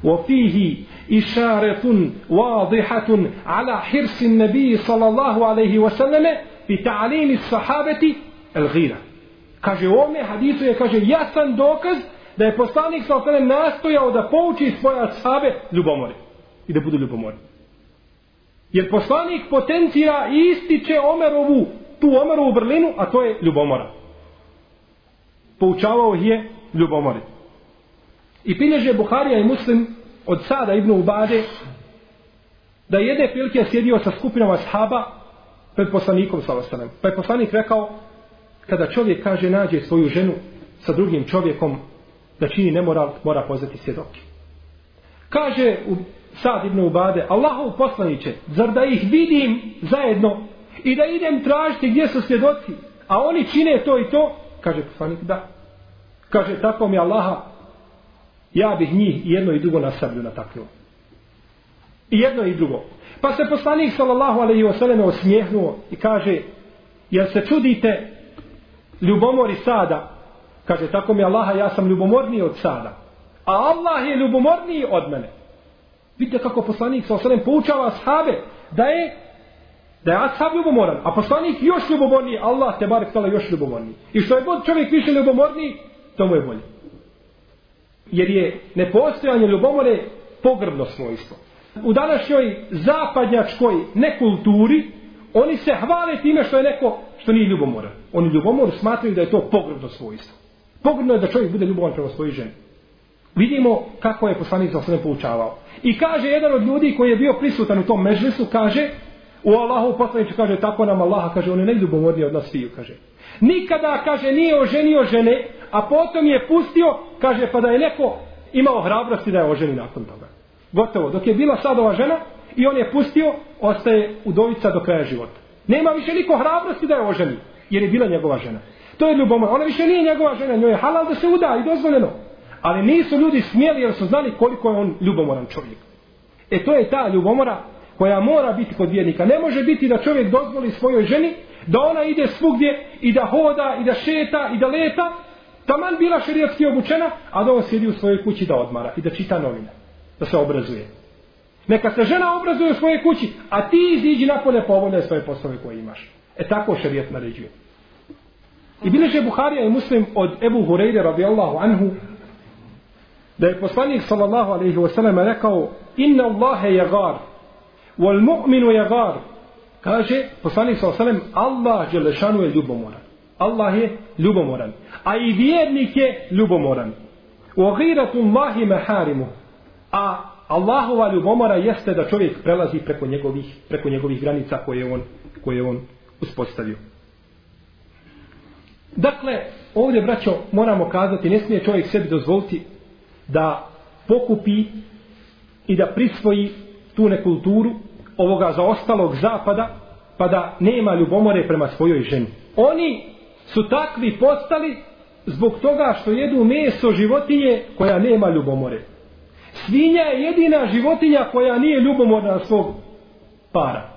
وفيه إشارة واضحة على حرص النبي صلى الله عليه وسلم في تعليم الصحابة الغيرة kaže u ovome hadisu je kaže jasan dokaz da je poslanik sa osanem nastojao da pouči svoje ashabe ljubomore i da budu ljubomori jer poslanik potencira i ističe Omerovu tu Omerovu vrlinu a to je ljubomora poučavao je ljubomori. I pilježe Buharija i Muslim od Sada ibn Ubade da jedne prilike sjedio sa skupinom ashaba pred poslanikom sa osanem. Pa je poslanik rekao kada čovjek kaže nađe svoju ženu sa drugim čovjekom da čini nemoral, mora pozvati svjedoke. Kaže u Sad ibn Ubade, Allahov poslaniće, zar da ih vidim zajedno i da idem tražiti gdje su svjedoci, a oni čine to i to, Kaže poslanik, da. Kaže, tako mi Allaha, ja bih njih jedno i drugo na sablju nataknuo. I jedno i drugo. Pa se poslanik, sallallahu alaihi wa sallam, osmijehnuo i kaže, jel se čudite ljubomori sada? Kaže, tako mi Allaha, ja sam ljubomorniji od sada. A Allah je ljubomorniji od mene. Vidite kako poslanik, sa alaihi poučava sahabe da je da je ashab ljubomoran, a poslanik još ljubomorniji, Allah te barek tala još ljubomorniji. I što je god čovjek više ljubomorniji, to mu je bolje. Jer je nepostojanje ljubomore pogrbno svojstvo. U današnjoj zapadnjačkoj nekulturi, oni se hvale time što je neko što nije ljubomoran. Oni ljubomoru smatraju da je to pogrbno svojstvo. Pogrbno je da čovjek bude ljubovan prema svojoj ženi. Vidimo kako je poslanik za sve poučavao. I kaže jedan od ljudi koji je bio prisutan u tom mežlisu, kaže, U Allahu poslaniću, kaže tako nam Allaha kaže on je najljubomorniji od nas sviju kaže. Nikada kaže nije oženio žene, a potom je pustio kaže pa da je neko imao hrabrosti da je oženi nakon toga. Gotovo, dok je bila sad ova žena i on je pustio, ostaje udovica do kraja života. Nema više niko hrabrosti da je oženi, jer je bila njegova žena. To je ljubomora. Ona više nije njegova žena, njoj je halal da se uda i dozvoljeno. Ali nisu ljudi smjeli jer su znali koliko je on ljubomoran čovjek. E to je ta ljubomora koja mora biti kod vjernika. Ne može biti da čovjek dozvoli svojoj ženi da ona ide svugdje i da hoda i da šeta i da leta, taman bila šerijatski obučena, a da on sjedi u svojoj kući da odmara i da čita novine, da se obrazuje. Neka se žena obrazuje u svojoj kući, a ti iziđi napolje povolje svoje poslove koje imaš. E tako šerijat naređuje. I bileže Buharija i Muslim od Ebu Hureyre radijallahu anhu da je poslanik sallallahu alaihi wa sallam rekao inna Allahe je gar wal mu'minu yaghar kaže poslanik sallallahu alaihi wa sallam Allah Đelešanu je ljubomoran. Allah je ljubomoran. A i vjernik je ljubomoran. U agiratu Allahi maharimu. A Allahova ljubomora jeste da čovjek prelazi preko njegovih preko njegovih granica koje on koje on uspostavio. Dakle, ovdje, braćo, moramo kazati, ne smije čovjek sebi dozvoliti da pokupi i da prisvoji tu nekulturu ovoga zaostalog zapada, pa da nema ljubomore prema svojoj ženi. Oni su takvi postali zbog toga što jedu meso životinje koja nema ljubomore. Svinja je jedina životinja koja nije ljubomorna svog para.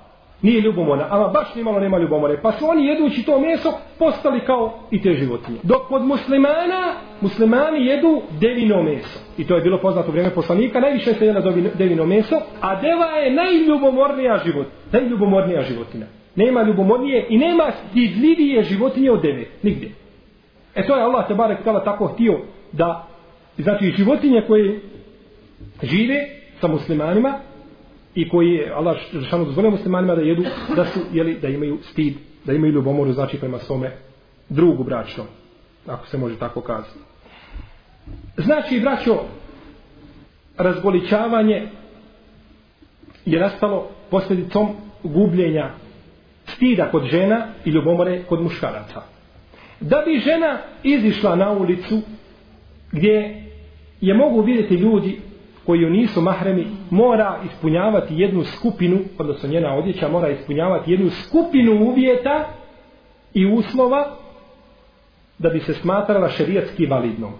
Nije ljubomorna, ama baš nimalo nema ljubomore. Pa su oni jedući to meso postali kao i te životinje. Dok kod muslimana, muslimani jedu devino meso. I to je bilo poznato vrijeme poslanika, najviše se jela devino meso, a deva je najljubomornija život, najljubomornija životina. Nema ljubomornije i nema stidljivije životinje od deve, nigdje. E to je Allah te barek tala tako htio da znači životinje koje žive sa muslimanima i koji je Allah Žešanu dozvolio muslimanima da jedu, da su, jeli, da imaju stid, da imaju ljubomoru, znači prema svome drugu bračnom, ako se može tako kazati. Znači, braćo, razgoličavanje je nastalo posljedicom gubljenja stida kod žena i ljubomore kod muškaraca. Da bi žena izišla na ulicu gdje je mogu vidjeti ljudi koji joj nisu mahremi, mora ispunjavati jednu skupinu, odnosno njena odjeća mora ispunjavati jednu skupinu uvjeta i uslova da bi se smatrala šerijatski validnom.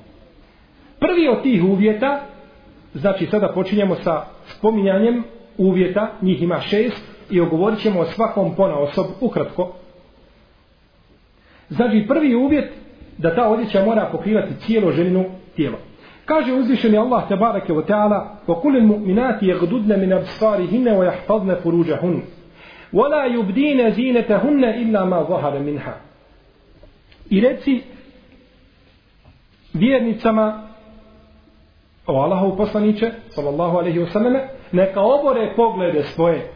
Prvi od tih uvjeta, znači sada počinjemo sa spominjanjem uvjeta, njih ima šest, i ogovorit ćemo o svakom pona osob ukratko. Znači prvi uvjet da ta odjeća mora pokrivati cijelo ženinu tijelo. Kaže uzvišeni Allah tebareke wa ta'ala وَقُلِ الْمُؤْمِنَاتِ يَغْدُدْنَ مِنْ أَبْصَارِهِنَّ وَيَحْفَظْنَ فُرُوجَهُنَّ وَلَا يُبْدِينَ زِينَتَهُنَّ إِلَّا مَا ظَهَرَ مِنْهَا I reci vjernicama o Allahu poslaniće sallallahu alaihi wa sallam neka obore poglede svoje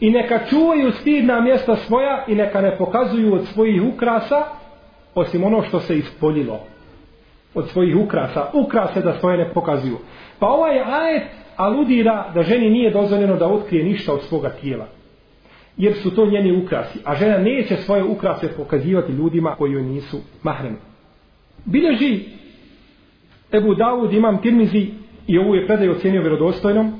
i neka čuvaju stidna mjesta svoja i neka ne pokazuju od svojih ukrasa osim ono što se ispoljilo od svojih ukrasa. Ukrase da svoje ne pokazuju. Pa ovaj ajet aludira da ženi nije dozvoljeno da otkrije ništa od svoga tijela. Jer su to njeni ukrasi a žena neće svoje ukrase pokazivati ljudima koji joj nisu mahremi bileži Ebu Davud imam Tirmizi i ovu je predaj ocjenio vjerodostojnom.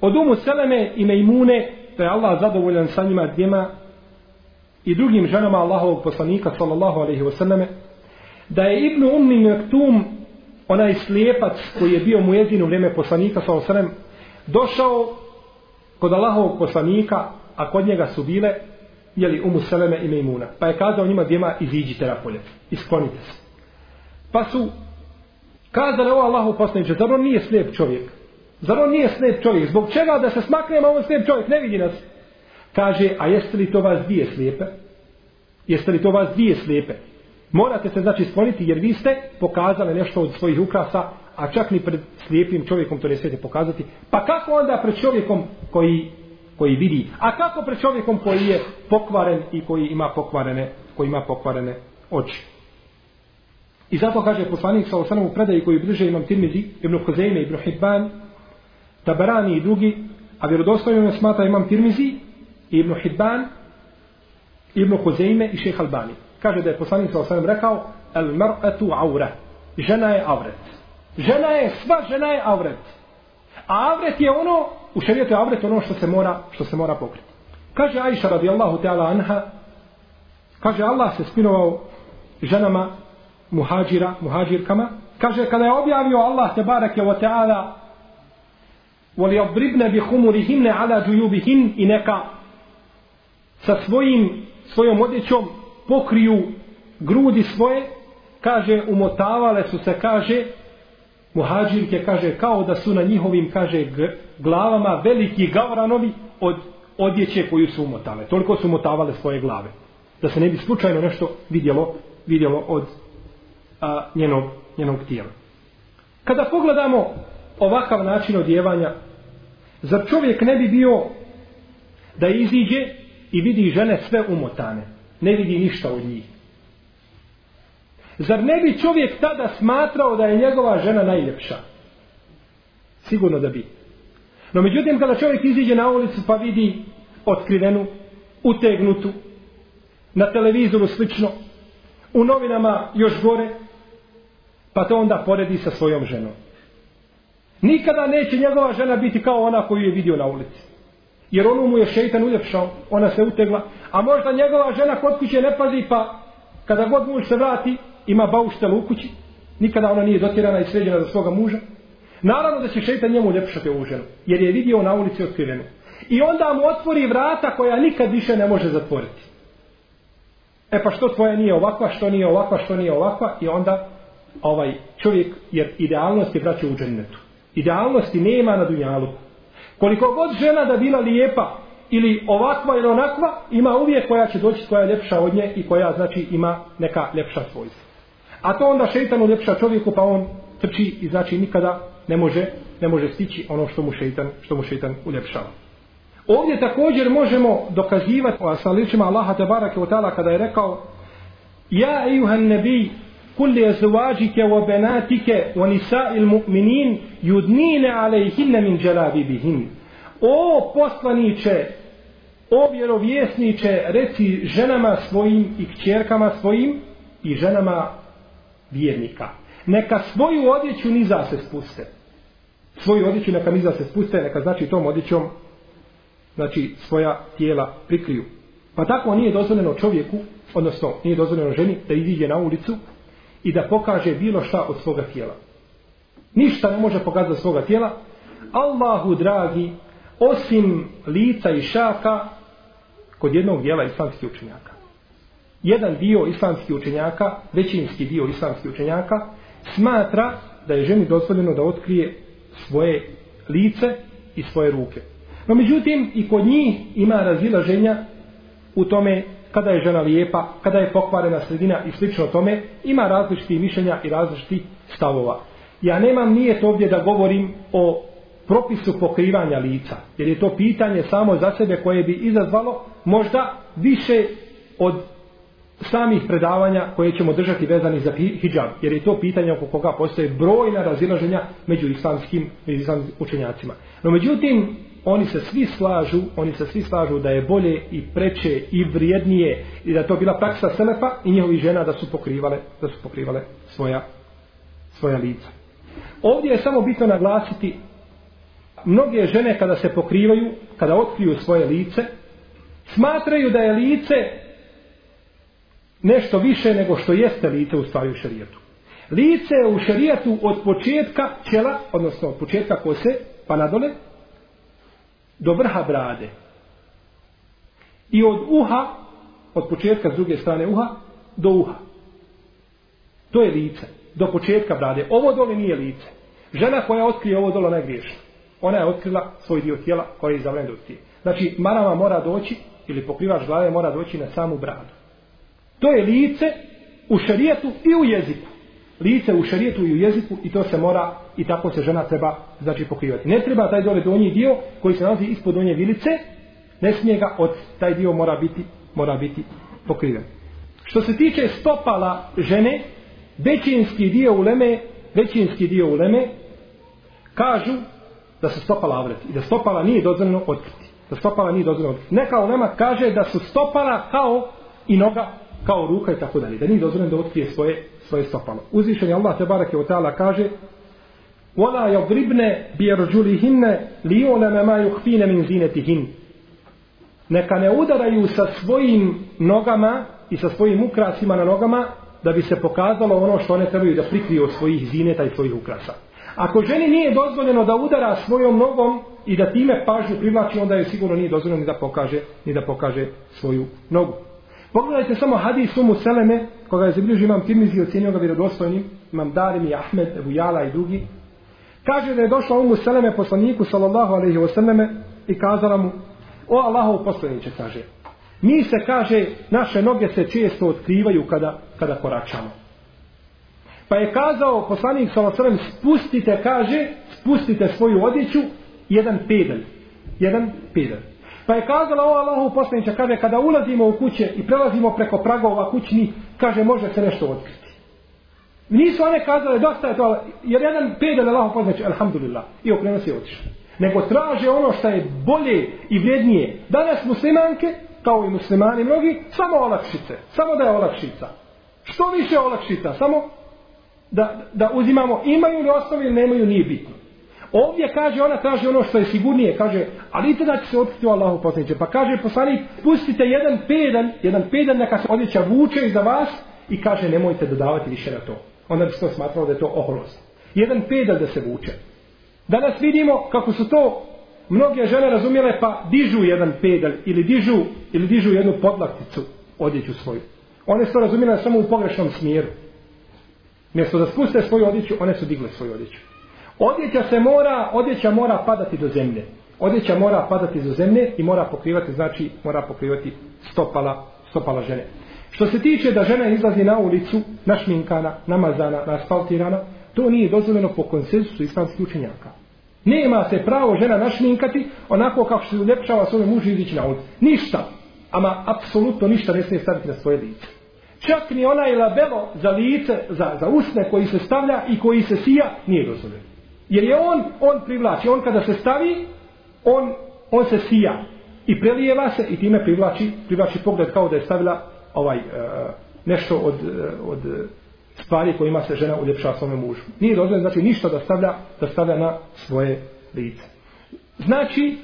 Od umu Seleme i Mejmune da je Allah zadovoljan sa njima dvijema i drugim ženama Allahovog poslanika sallallahu alaihi wasallame da je Ibn Ummi Mektum onaj slijepac koji je bio mu jedin u vrijeme poslanika sa osrem, došao kod Allahovog poslanika a kod njega su bile jeli Umu Seleme i Mejmuna pa je kazao njima dvijema iziđite napolje isklonite se pa su kazali ovo Allahov poslaniče zar on nije slijep čovjek Zar on nije slijep čovjek? Zbog čega da se smaknemo on slijep čovjek? Ne vidi nas. Kaže, a jeste li to vas dvije slijepe? Jeste li to vas dvije slijepe? Morate se znači skloniti jer vi ste pokazali nešto od svojih ukrasa, a čak ni pred slijepim čovjekom to ne smijete pokazati. Pa kako onda pred čovjekom koji, koji vidi? A kako pred čovjekom koji je pokvaren i koji ima pokvarene, koji ima pokvarene oči? I zato kaže poslanik sa osanom u predaji koji bliže imam Tirmizi, Ibn Huzeyme, Ibn Hibban, Tabarani i drugi, a vjerodostojno ne smatra imam Tirmizi, Ibn Hibban, Ibn Huzeyme i Šeha Albani Kaže da je poslanik sa osanem rekao, el mar'atu aure. Žena je avret. Žena je, sva žena je avret. A avret je ono, u šarijetu je avret ono što se mora, što se mora pokriti. Kaže Aisha radijallahu ta'ala anha, kaže Allah se spinovao ženama muhađira, muhađirkama, kaže kada je objavio Allah te barake wa ta'ala وَلِيَضْرِبْنَ بِحُمُرِهِنَّ عَلَى جُيُوبِهِنْ i neka sa svojim, svojom odjećom pokriju grudi svoje, kaže, umotavale su se, kaže, muhađirke, kaže, kao da su na njihovim, kaže, glavama veliki gavranovi od odjeće koju su umotale. Toliko su umotavale svoje glave. Da se ne bi slučajno nešto vidjelo, vidjelo od a, njenog, njenog tijela. Kada pogledamo ovakav način odjevanja Zar čovjek ne bi bio da iziđe i vidi žene sve umotane? Ne vidi ništa od njih. Zar ne bi čovjek tada smatrao da je njegova žena najljepša? Sigurno da bi. No međutim, kada čovjek iziđe na ulicu pa vidi otkrivenu, utegnutu, na televizoru slično, u novinama još gore, pa to onda poredi sa svojom ženom. Nikada neće njegova žena biti kao ona koju je vidio na ulici. Jer ono mu je šeitan uljepšao, ona se utegla. A možda njegova žena kod kuće ne pazi pa kada god muž se vrati ima bauštel u kući. Nikada ona nije dotirana i sređena za svoga muža. Naravno da će šeitan njemu uljepšati ovu ženu. Jer je vidio na ulici otkrivenu. I onda mu otvori vrata koja nikad više ne može zatvoriti. E pa što tvoje nije ovakva, što nije ovakva, što nije ovakva. I onda ovaj čovjek, jer idealnost je u džennetu. Idealnosti nema na dunjalu. Koliko god žena da bila lijepa ili ovakva ili onakva, ima uvijek koja će doći koja je ljepša od nje i koja znači ima neka ljepša svojstva. A to onda šeitan uljepša čovjeku pa on trči i znači nikada ne može, ne može stići ono što mu šeitan, što mu šeitan uljepšava. Ovdje također možemo dokazivati sa ličima Allaha te barake tala kada je rekao Ja ejuhan nebi kulli azwađike wa benatike wa nisa'il mu'minin yudnine alejhinne min dželabibihin. O poslaniće, o vjerovjesniče, reci ženama svojim i kćerkama svojim i ženama vjernika. Neka svoju odjeću niza se spuste. Svoju odjeću neka niza se spuste, neka znači tom odjećom znači svoja tijela prikriju. Pa tako nije dozvoljeno čovjeku, odnosno nije dozvoljeno ženi da iziđe na ulicu i da pokaže bilo šta od svoga tijela. Ništa ne može pokazati svoga tijela. Allahu dragi, osim lica i šaka kod jednog dijela islamskih učenjaka. Jedan dio islamskih učenjaka, većinski dio islamskih učenjaka, smatra da je ženi dozvoljeno da otkrije svoje lice i svoje ruke. No međutim, i kod njih ima razilaženja u tome kada je žena lijepa, kada je pokvarena sredina i slično tome, ima različiti mišljenja i različiti stavova. Ja nemam nije to ovdje da govorim o propisu pokrivanja lica, jer je to pitanje samo za sebe koje bi izazvalo možda više od samih predavanja koje ćemo držati vezani za hijab, jer je to pitanje oko koga postoje brojna razilaženja među islamskim, među islamskim učenjacima. No međutim, oni se svi slažu, oni se svi slažu da je bolje i preče i vrijednije i da to bila praksa Selefa i njihovi žena da su pokrivale, da su pokrivale svoja, svoja lica. Ovdje je samo bitno naglasiti mnoge žene kada se pokrivaju, kada otkriju svoje lice, smatraju da je lice nešto više nego što jeste lice u stvari u šarijetu. Lice je u šarijetu od početka čela, odnosno od početka kose, pa nadole, do vrha brade. I od uha, od početka s druge strane uha, do uha. To je lice. Do početka brade. Ovo dole nije lice. Žena koja otkrije ovo dole najgriješna. Ona je otkrila svoj dio tijela koji je zavljeno do tije. Znači, marama mora doći, ili pokrivač glave mora doći na samu bradu. To je lice u šarijetu i u jeziku. Lice u šarijetu i u jeziku i to se mora i tako se žena treba znači pokrivati. Ne treba taj dole donji dio koji se nalazi ispod donje vilice, ne smije ga od taj dio mora biti mora biti pokriven. Što se tiče stopala žene, većinski dio uleme, većinski dio uleme kažu da se stopala avret i da stopala nije dozvoljeno otkriti. Da stopala nije dozvoljeno otkriti. Neka ulema kaže da su stopala kao i noga kao ruka i tako dalje. Da nije dozvoljeno da otkrije svoje, svoje stopalo. Uzvišen je Allah te barake od ta'ala kaže وَلَا يَضْرِبْنَ بِيَرْجُلِهِنَّ لِيُونَ مَا يُخْفِينَ مِنْ زِينَتِهِنَ Neka ne udaraju sa svojim nogama i sa svojim ukrasima na nogama da bi se pokazalo ono što one trebaju da prikriju od svojih zineta i svojih ukrasa. Ako ženi nije dozvoljeno da udara svojom nogom i da time pažnju privlači, onda je sigurno nije dozvoljeno ni da pokaže, ni da pokaže svoju nogu. Pogledajte samo hadis Umu Seleme, koga je zabilježio imam Tirmizi i ocjenio ga vjerodostojnim, imam Darim i Ahmed, Ebu Jala i drugi. Kaže da je došla Umu Seleme poslaniku, sallallahu alaihi wa sallame, i kazala mu, o Allahov poslaniće, kaže, mi se, kaže, naše noge se često otkrivaju kada, kada koračamo. Pa je kazao poslanik sallallahu alaihi wasallam, spustite, kaže, spustite svoju odjeću, jedan pedalj. Jedan pedalj. Pa je kazala o Allahu poslanića, kaže, kada ulazimo u kuće i prelazimo preko pragova kućni, kaže, može se nešto otkriti. Nisu one kazale, dosta je to, jer jedan pedal Allahu poslanića, alhamdulillah, i okrenuo se otišao. Nego traže ono što je bolje i vrijednije. Danas muslimanke, kao i muslimani mnogi, samo olakšice. Samo da je olakšica. Što više olakšica, samo da, da uzimamo, imaju li osnovi ili nemaju, nije bitno. Ovdje kaže, ona traži ono što je sigurnije, kaže, ali i tada će se otkriti u Allahu poslaniće. Pa kaže poslanik, pustite jedan pedan, jedan pedan neka se odjeća vuče iza vas i kaže, nemojte dodavati više na to. Onda bi se to smatralo da je to oholost. Jedan pedan da se vuče. Danas vidimo kako su to mnoge žene razumjele pa dižu jedan pedal ili dižu, ili dižu jednu podlakticu odjeću svoju. One su to razumjele samo u pogrešnom smjeru. Mjesto da spuste svoju odjeću, one su digle svoju odjeću. Odjeća se mora, odjeća mora padati do zemlje. Odjeća mora padati do zemlje i mora pokrivati, znači mora pokrivati stopala, stopala žene. Što se tiče da žena izlazi na ulicu, našminkana, namazana, naspaltirana, to nije dozvoljeno po konsensusu islamskih učenjaka. Nema se pravo žena našminkati onako kako se uljepšava svome mužu izići na ulicu. Ništa. Ama apsolutno ništa ne smije staviti na svoje lice. Čak ni onaj labelo za lice, za, za usne koji se stavlja i koji se sija, nije dozvoljeno. Jer je on, on privlači. On kada se stavi, on, on se sija. I prelijeva se i time privlači, privlači pogled kao da je stavila ovaj, uh, nešto od, uh, od stvari kojima se žena uljepšava svome mužu. Nije dozvoljeno znači ništa da stavlja, da stavlja na svoje lice. Znači,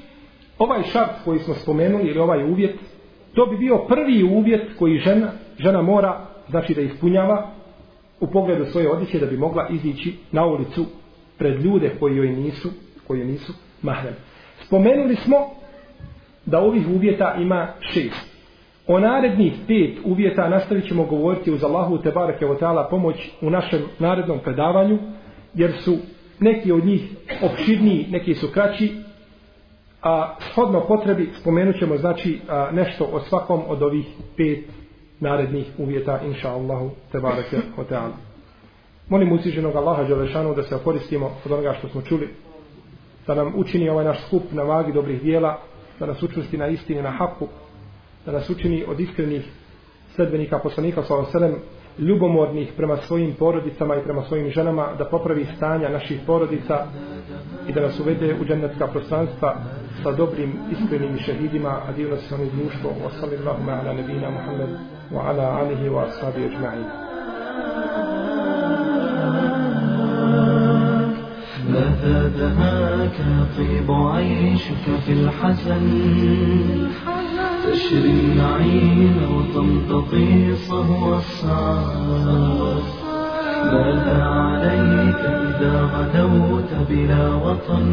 ovaj šart koji smo spomenuli ili ovaj uvjet, to bi bio prvi uvjet koji žena, žena mora znači da ispunjava u pogledu svoje odjeće da bi mogla izići na ulicu pred ljude koji joj nisu, koji joj nisu mahrem. Spomenuli smo da ovih uvjeta ima šest. O narednih pet uvjeta nastavit ćemo govoriti uz Allahu te barake o pomoć u našem narednom predavanju, jer su neki od njih opširniji, neki su kraći, a shodno potrebi spomenut ćemo znači a, nešto o svakom od ovih pet narednih uvjeta, inša Allahu te barake o. Molim uzviženog Allaha Đelešanu da se okoristimo od onoga što smo čuli, da nam učini ovaj naš skup na vagi dobrih dijela, da nas učusti na istini, na haku, da nas učini od iskrenih sledbenika poslanika s.a.v. ljubomornih prema svojim porodicama i prema svojim ženama, da popravi stanja naših porodica i da nas uvede u džennetska prostranstva sa dobrim, iskrenim šehidima, a divno se oni društvo. Wa sallallahu ala nebina Muhammed wa ala alihi wa ashabi ajma'in. ماذا دهاك طيب عيشك في الحزن. تشري النعيم وتمتطي صهو السعادة ماذا عليك إذا غدوت بلا وطن؟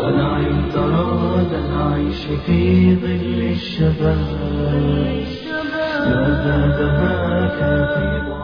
ونعمت راد العيش في ظل الشباب. ماذا دهاك طيب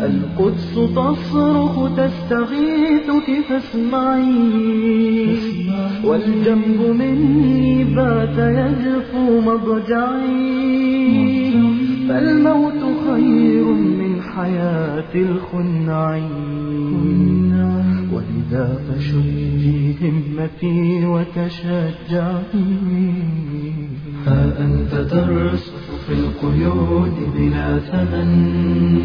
القدس تصرخ تستغيثك فاسمعي. والجنب مني بات يجفو مضجعي. فالموت خير من حياة الخنعين ولذا فشدي همتي وتشجعي. ها أنت ترسف في القيود بلا ثمن؟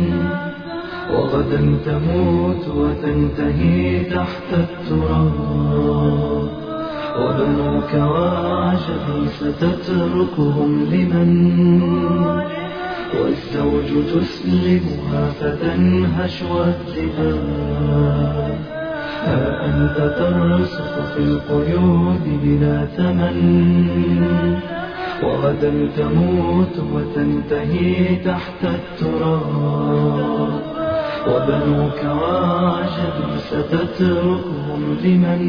وغدا تموت وتنتهي تحت التراب. وبنوك وعجبي ستتركهم لمن؟ والزوج تسلمها فتنهش والذئاب ها أنت ترسخ في القيود بلا ثمن؟ وغدا تموت وتنتهي تحت التراب. وبنوك وعجبي ستتركهم لمن؟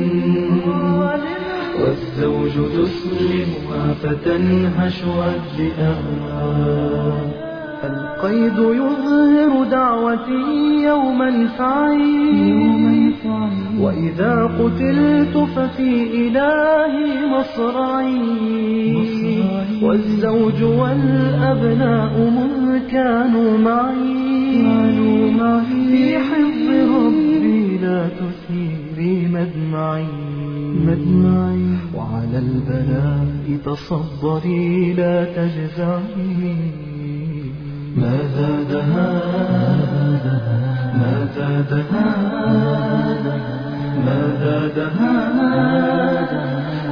والزوج تسلمها فتنهش والذئاب القيد يظهر دعوتي يوما فعي وإذا قتلت ففي إلهي مصرعي. والزوج والأبناء مذ كانوا معي. في حفظ ربي لا تثيري مدمعي. مدمعي. وعلى البلاء تصبري لا تجزعي. ماذا دهانا ماذا دهانا مددها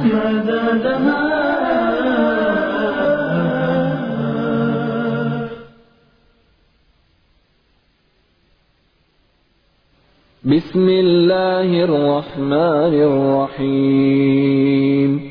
مددها بسم الله الرحمن الرحيم.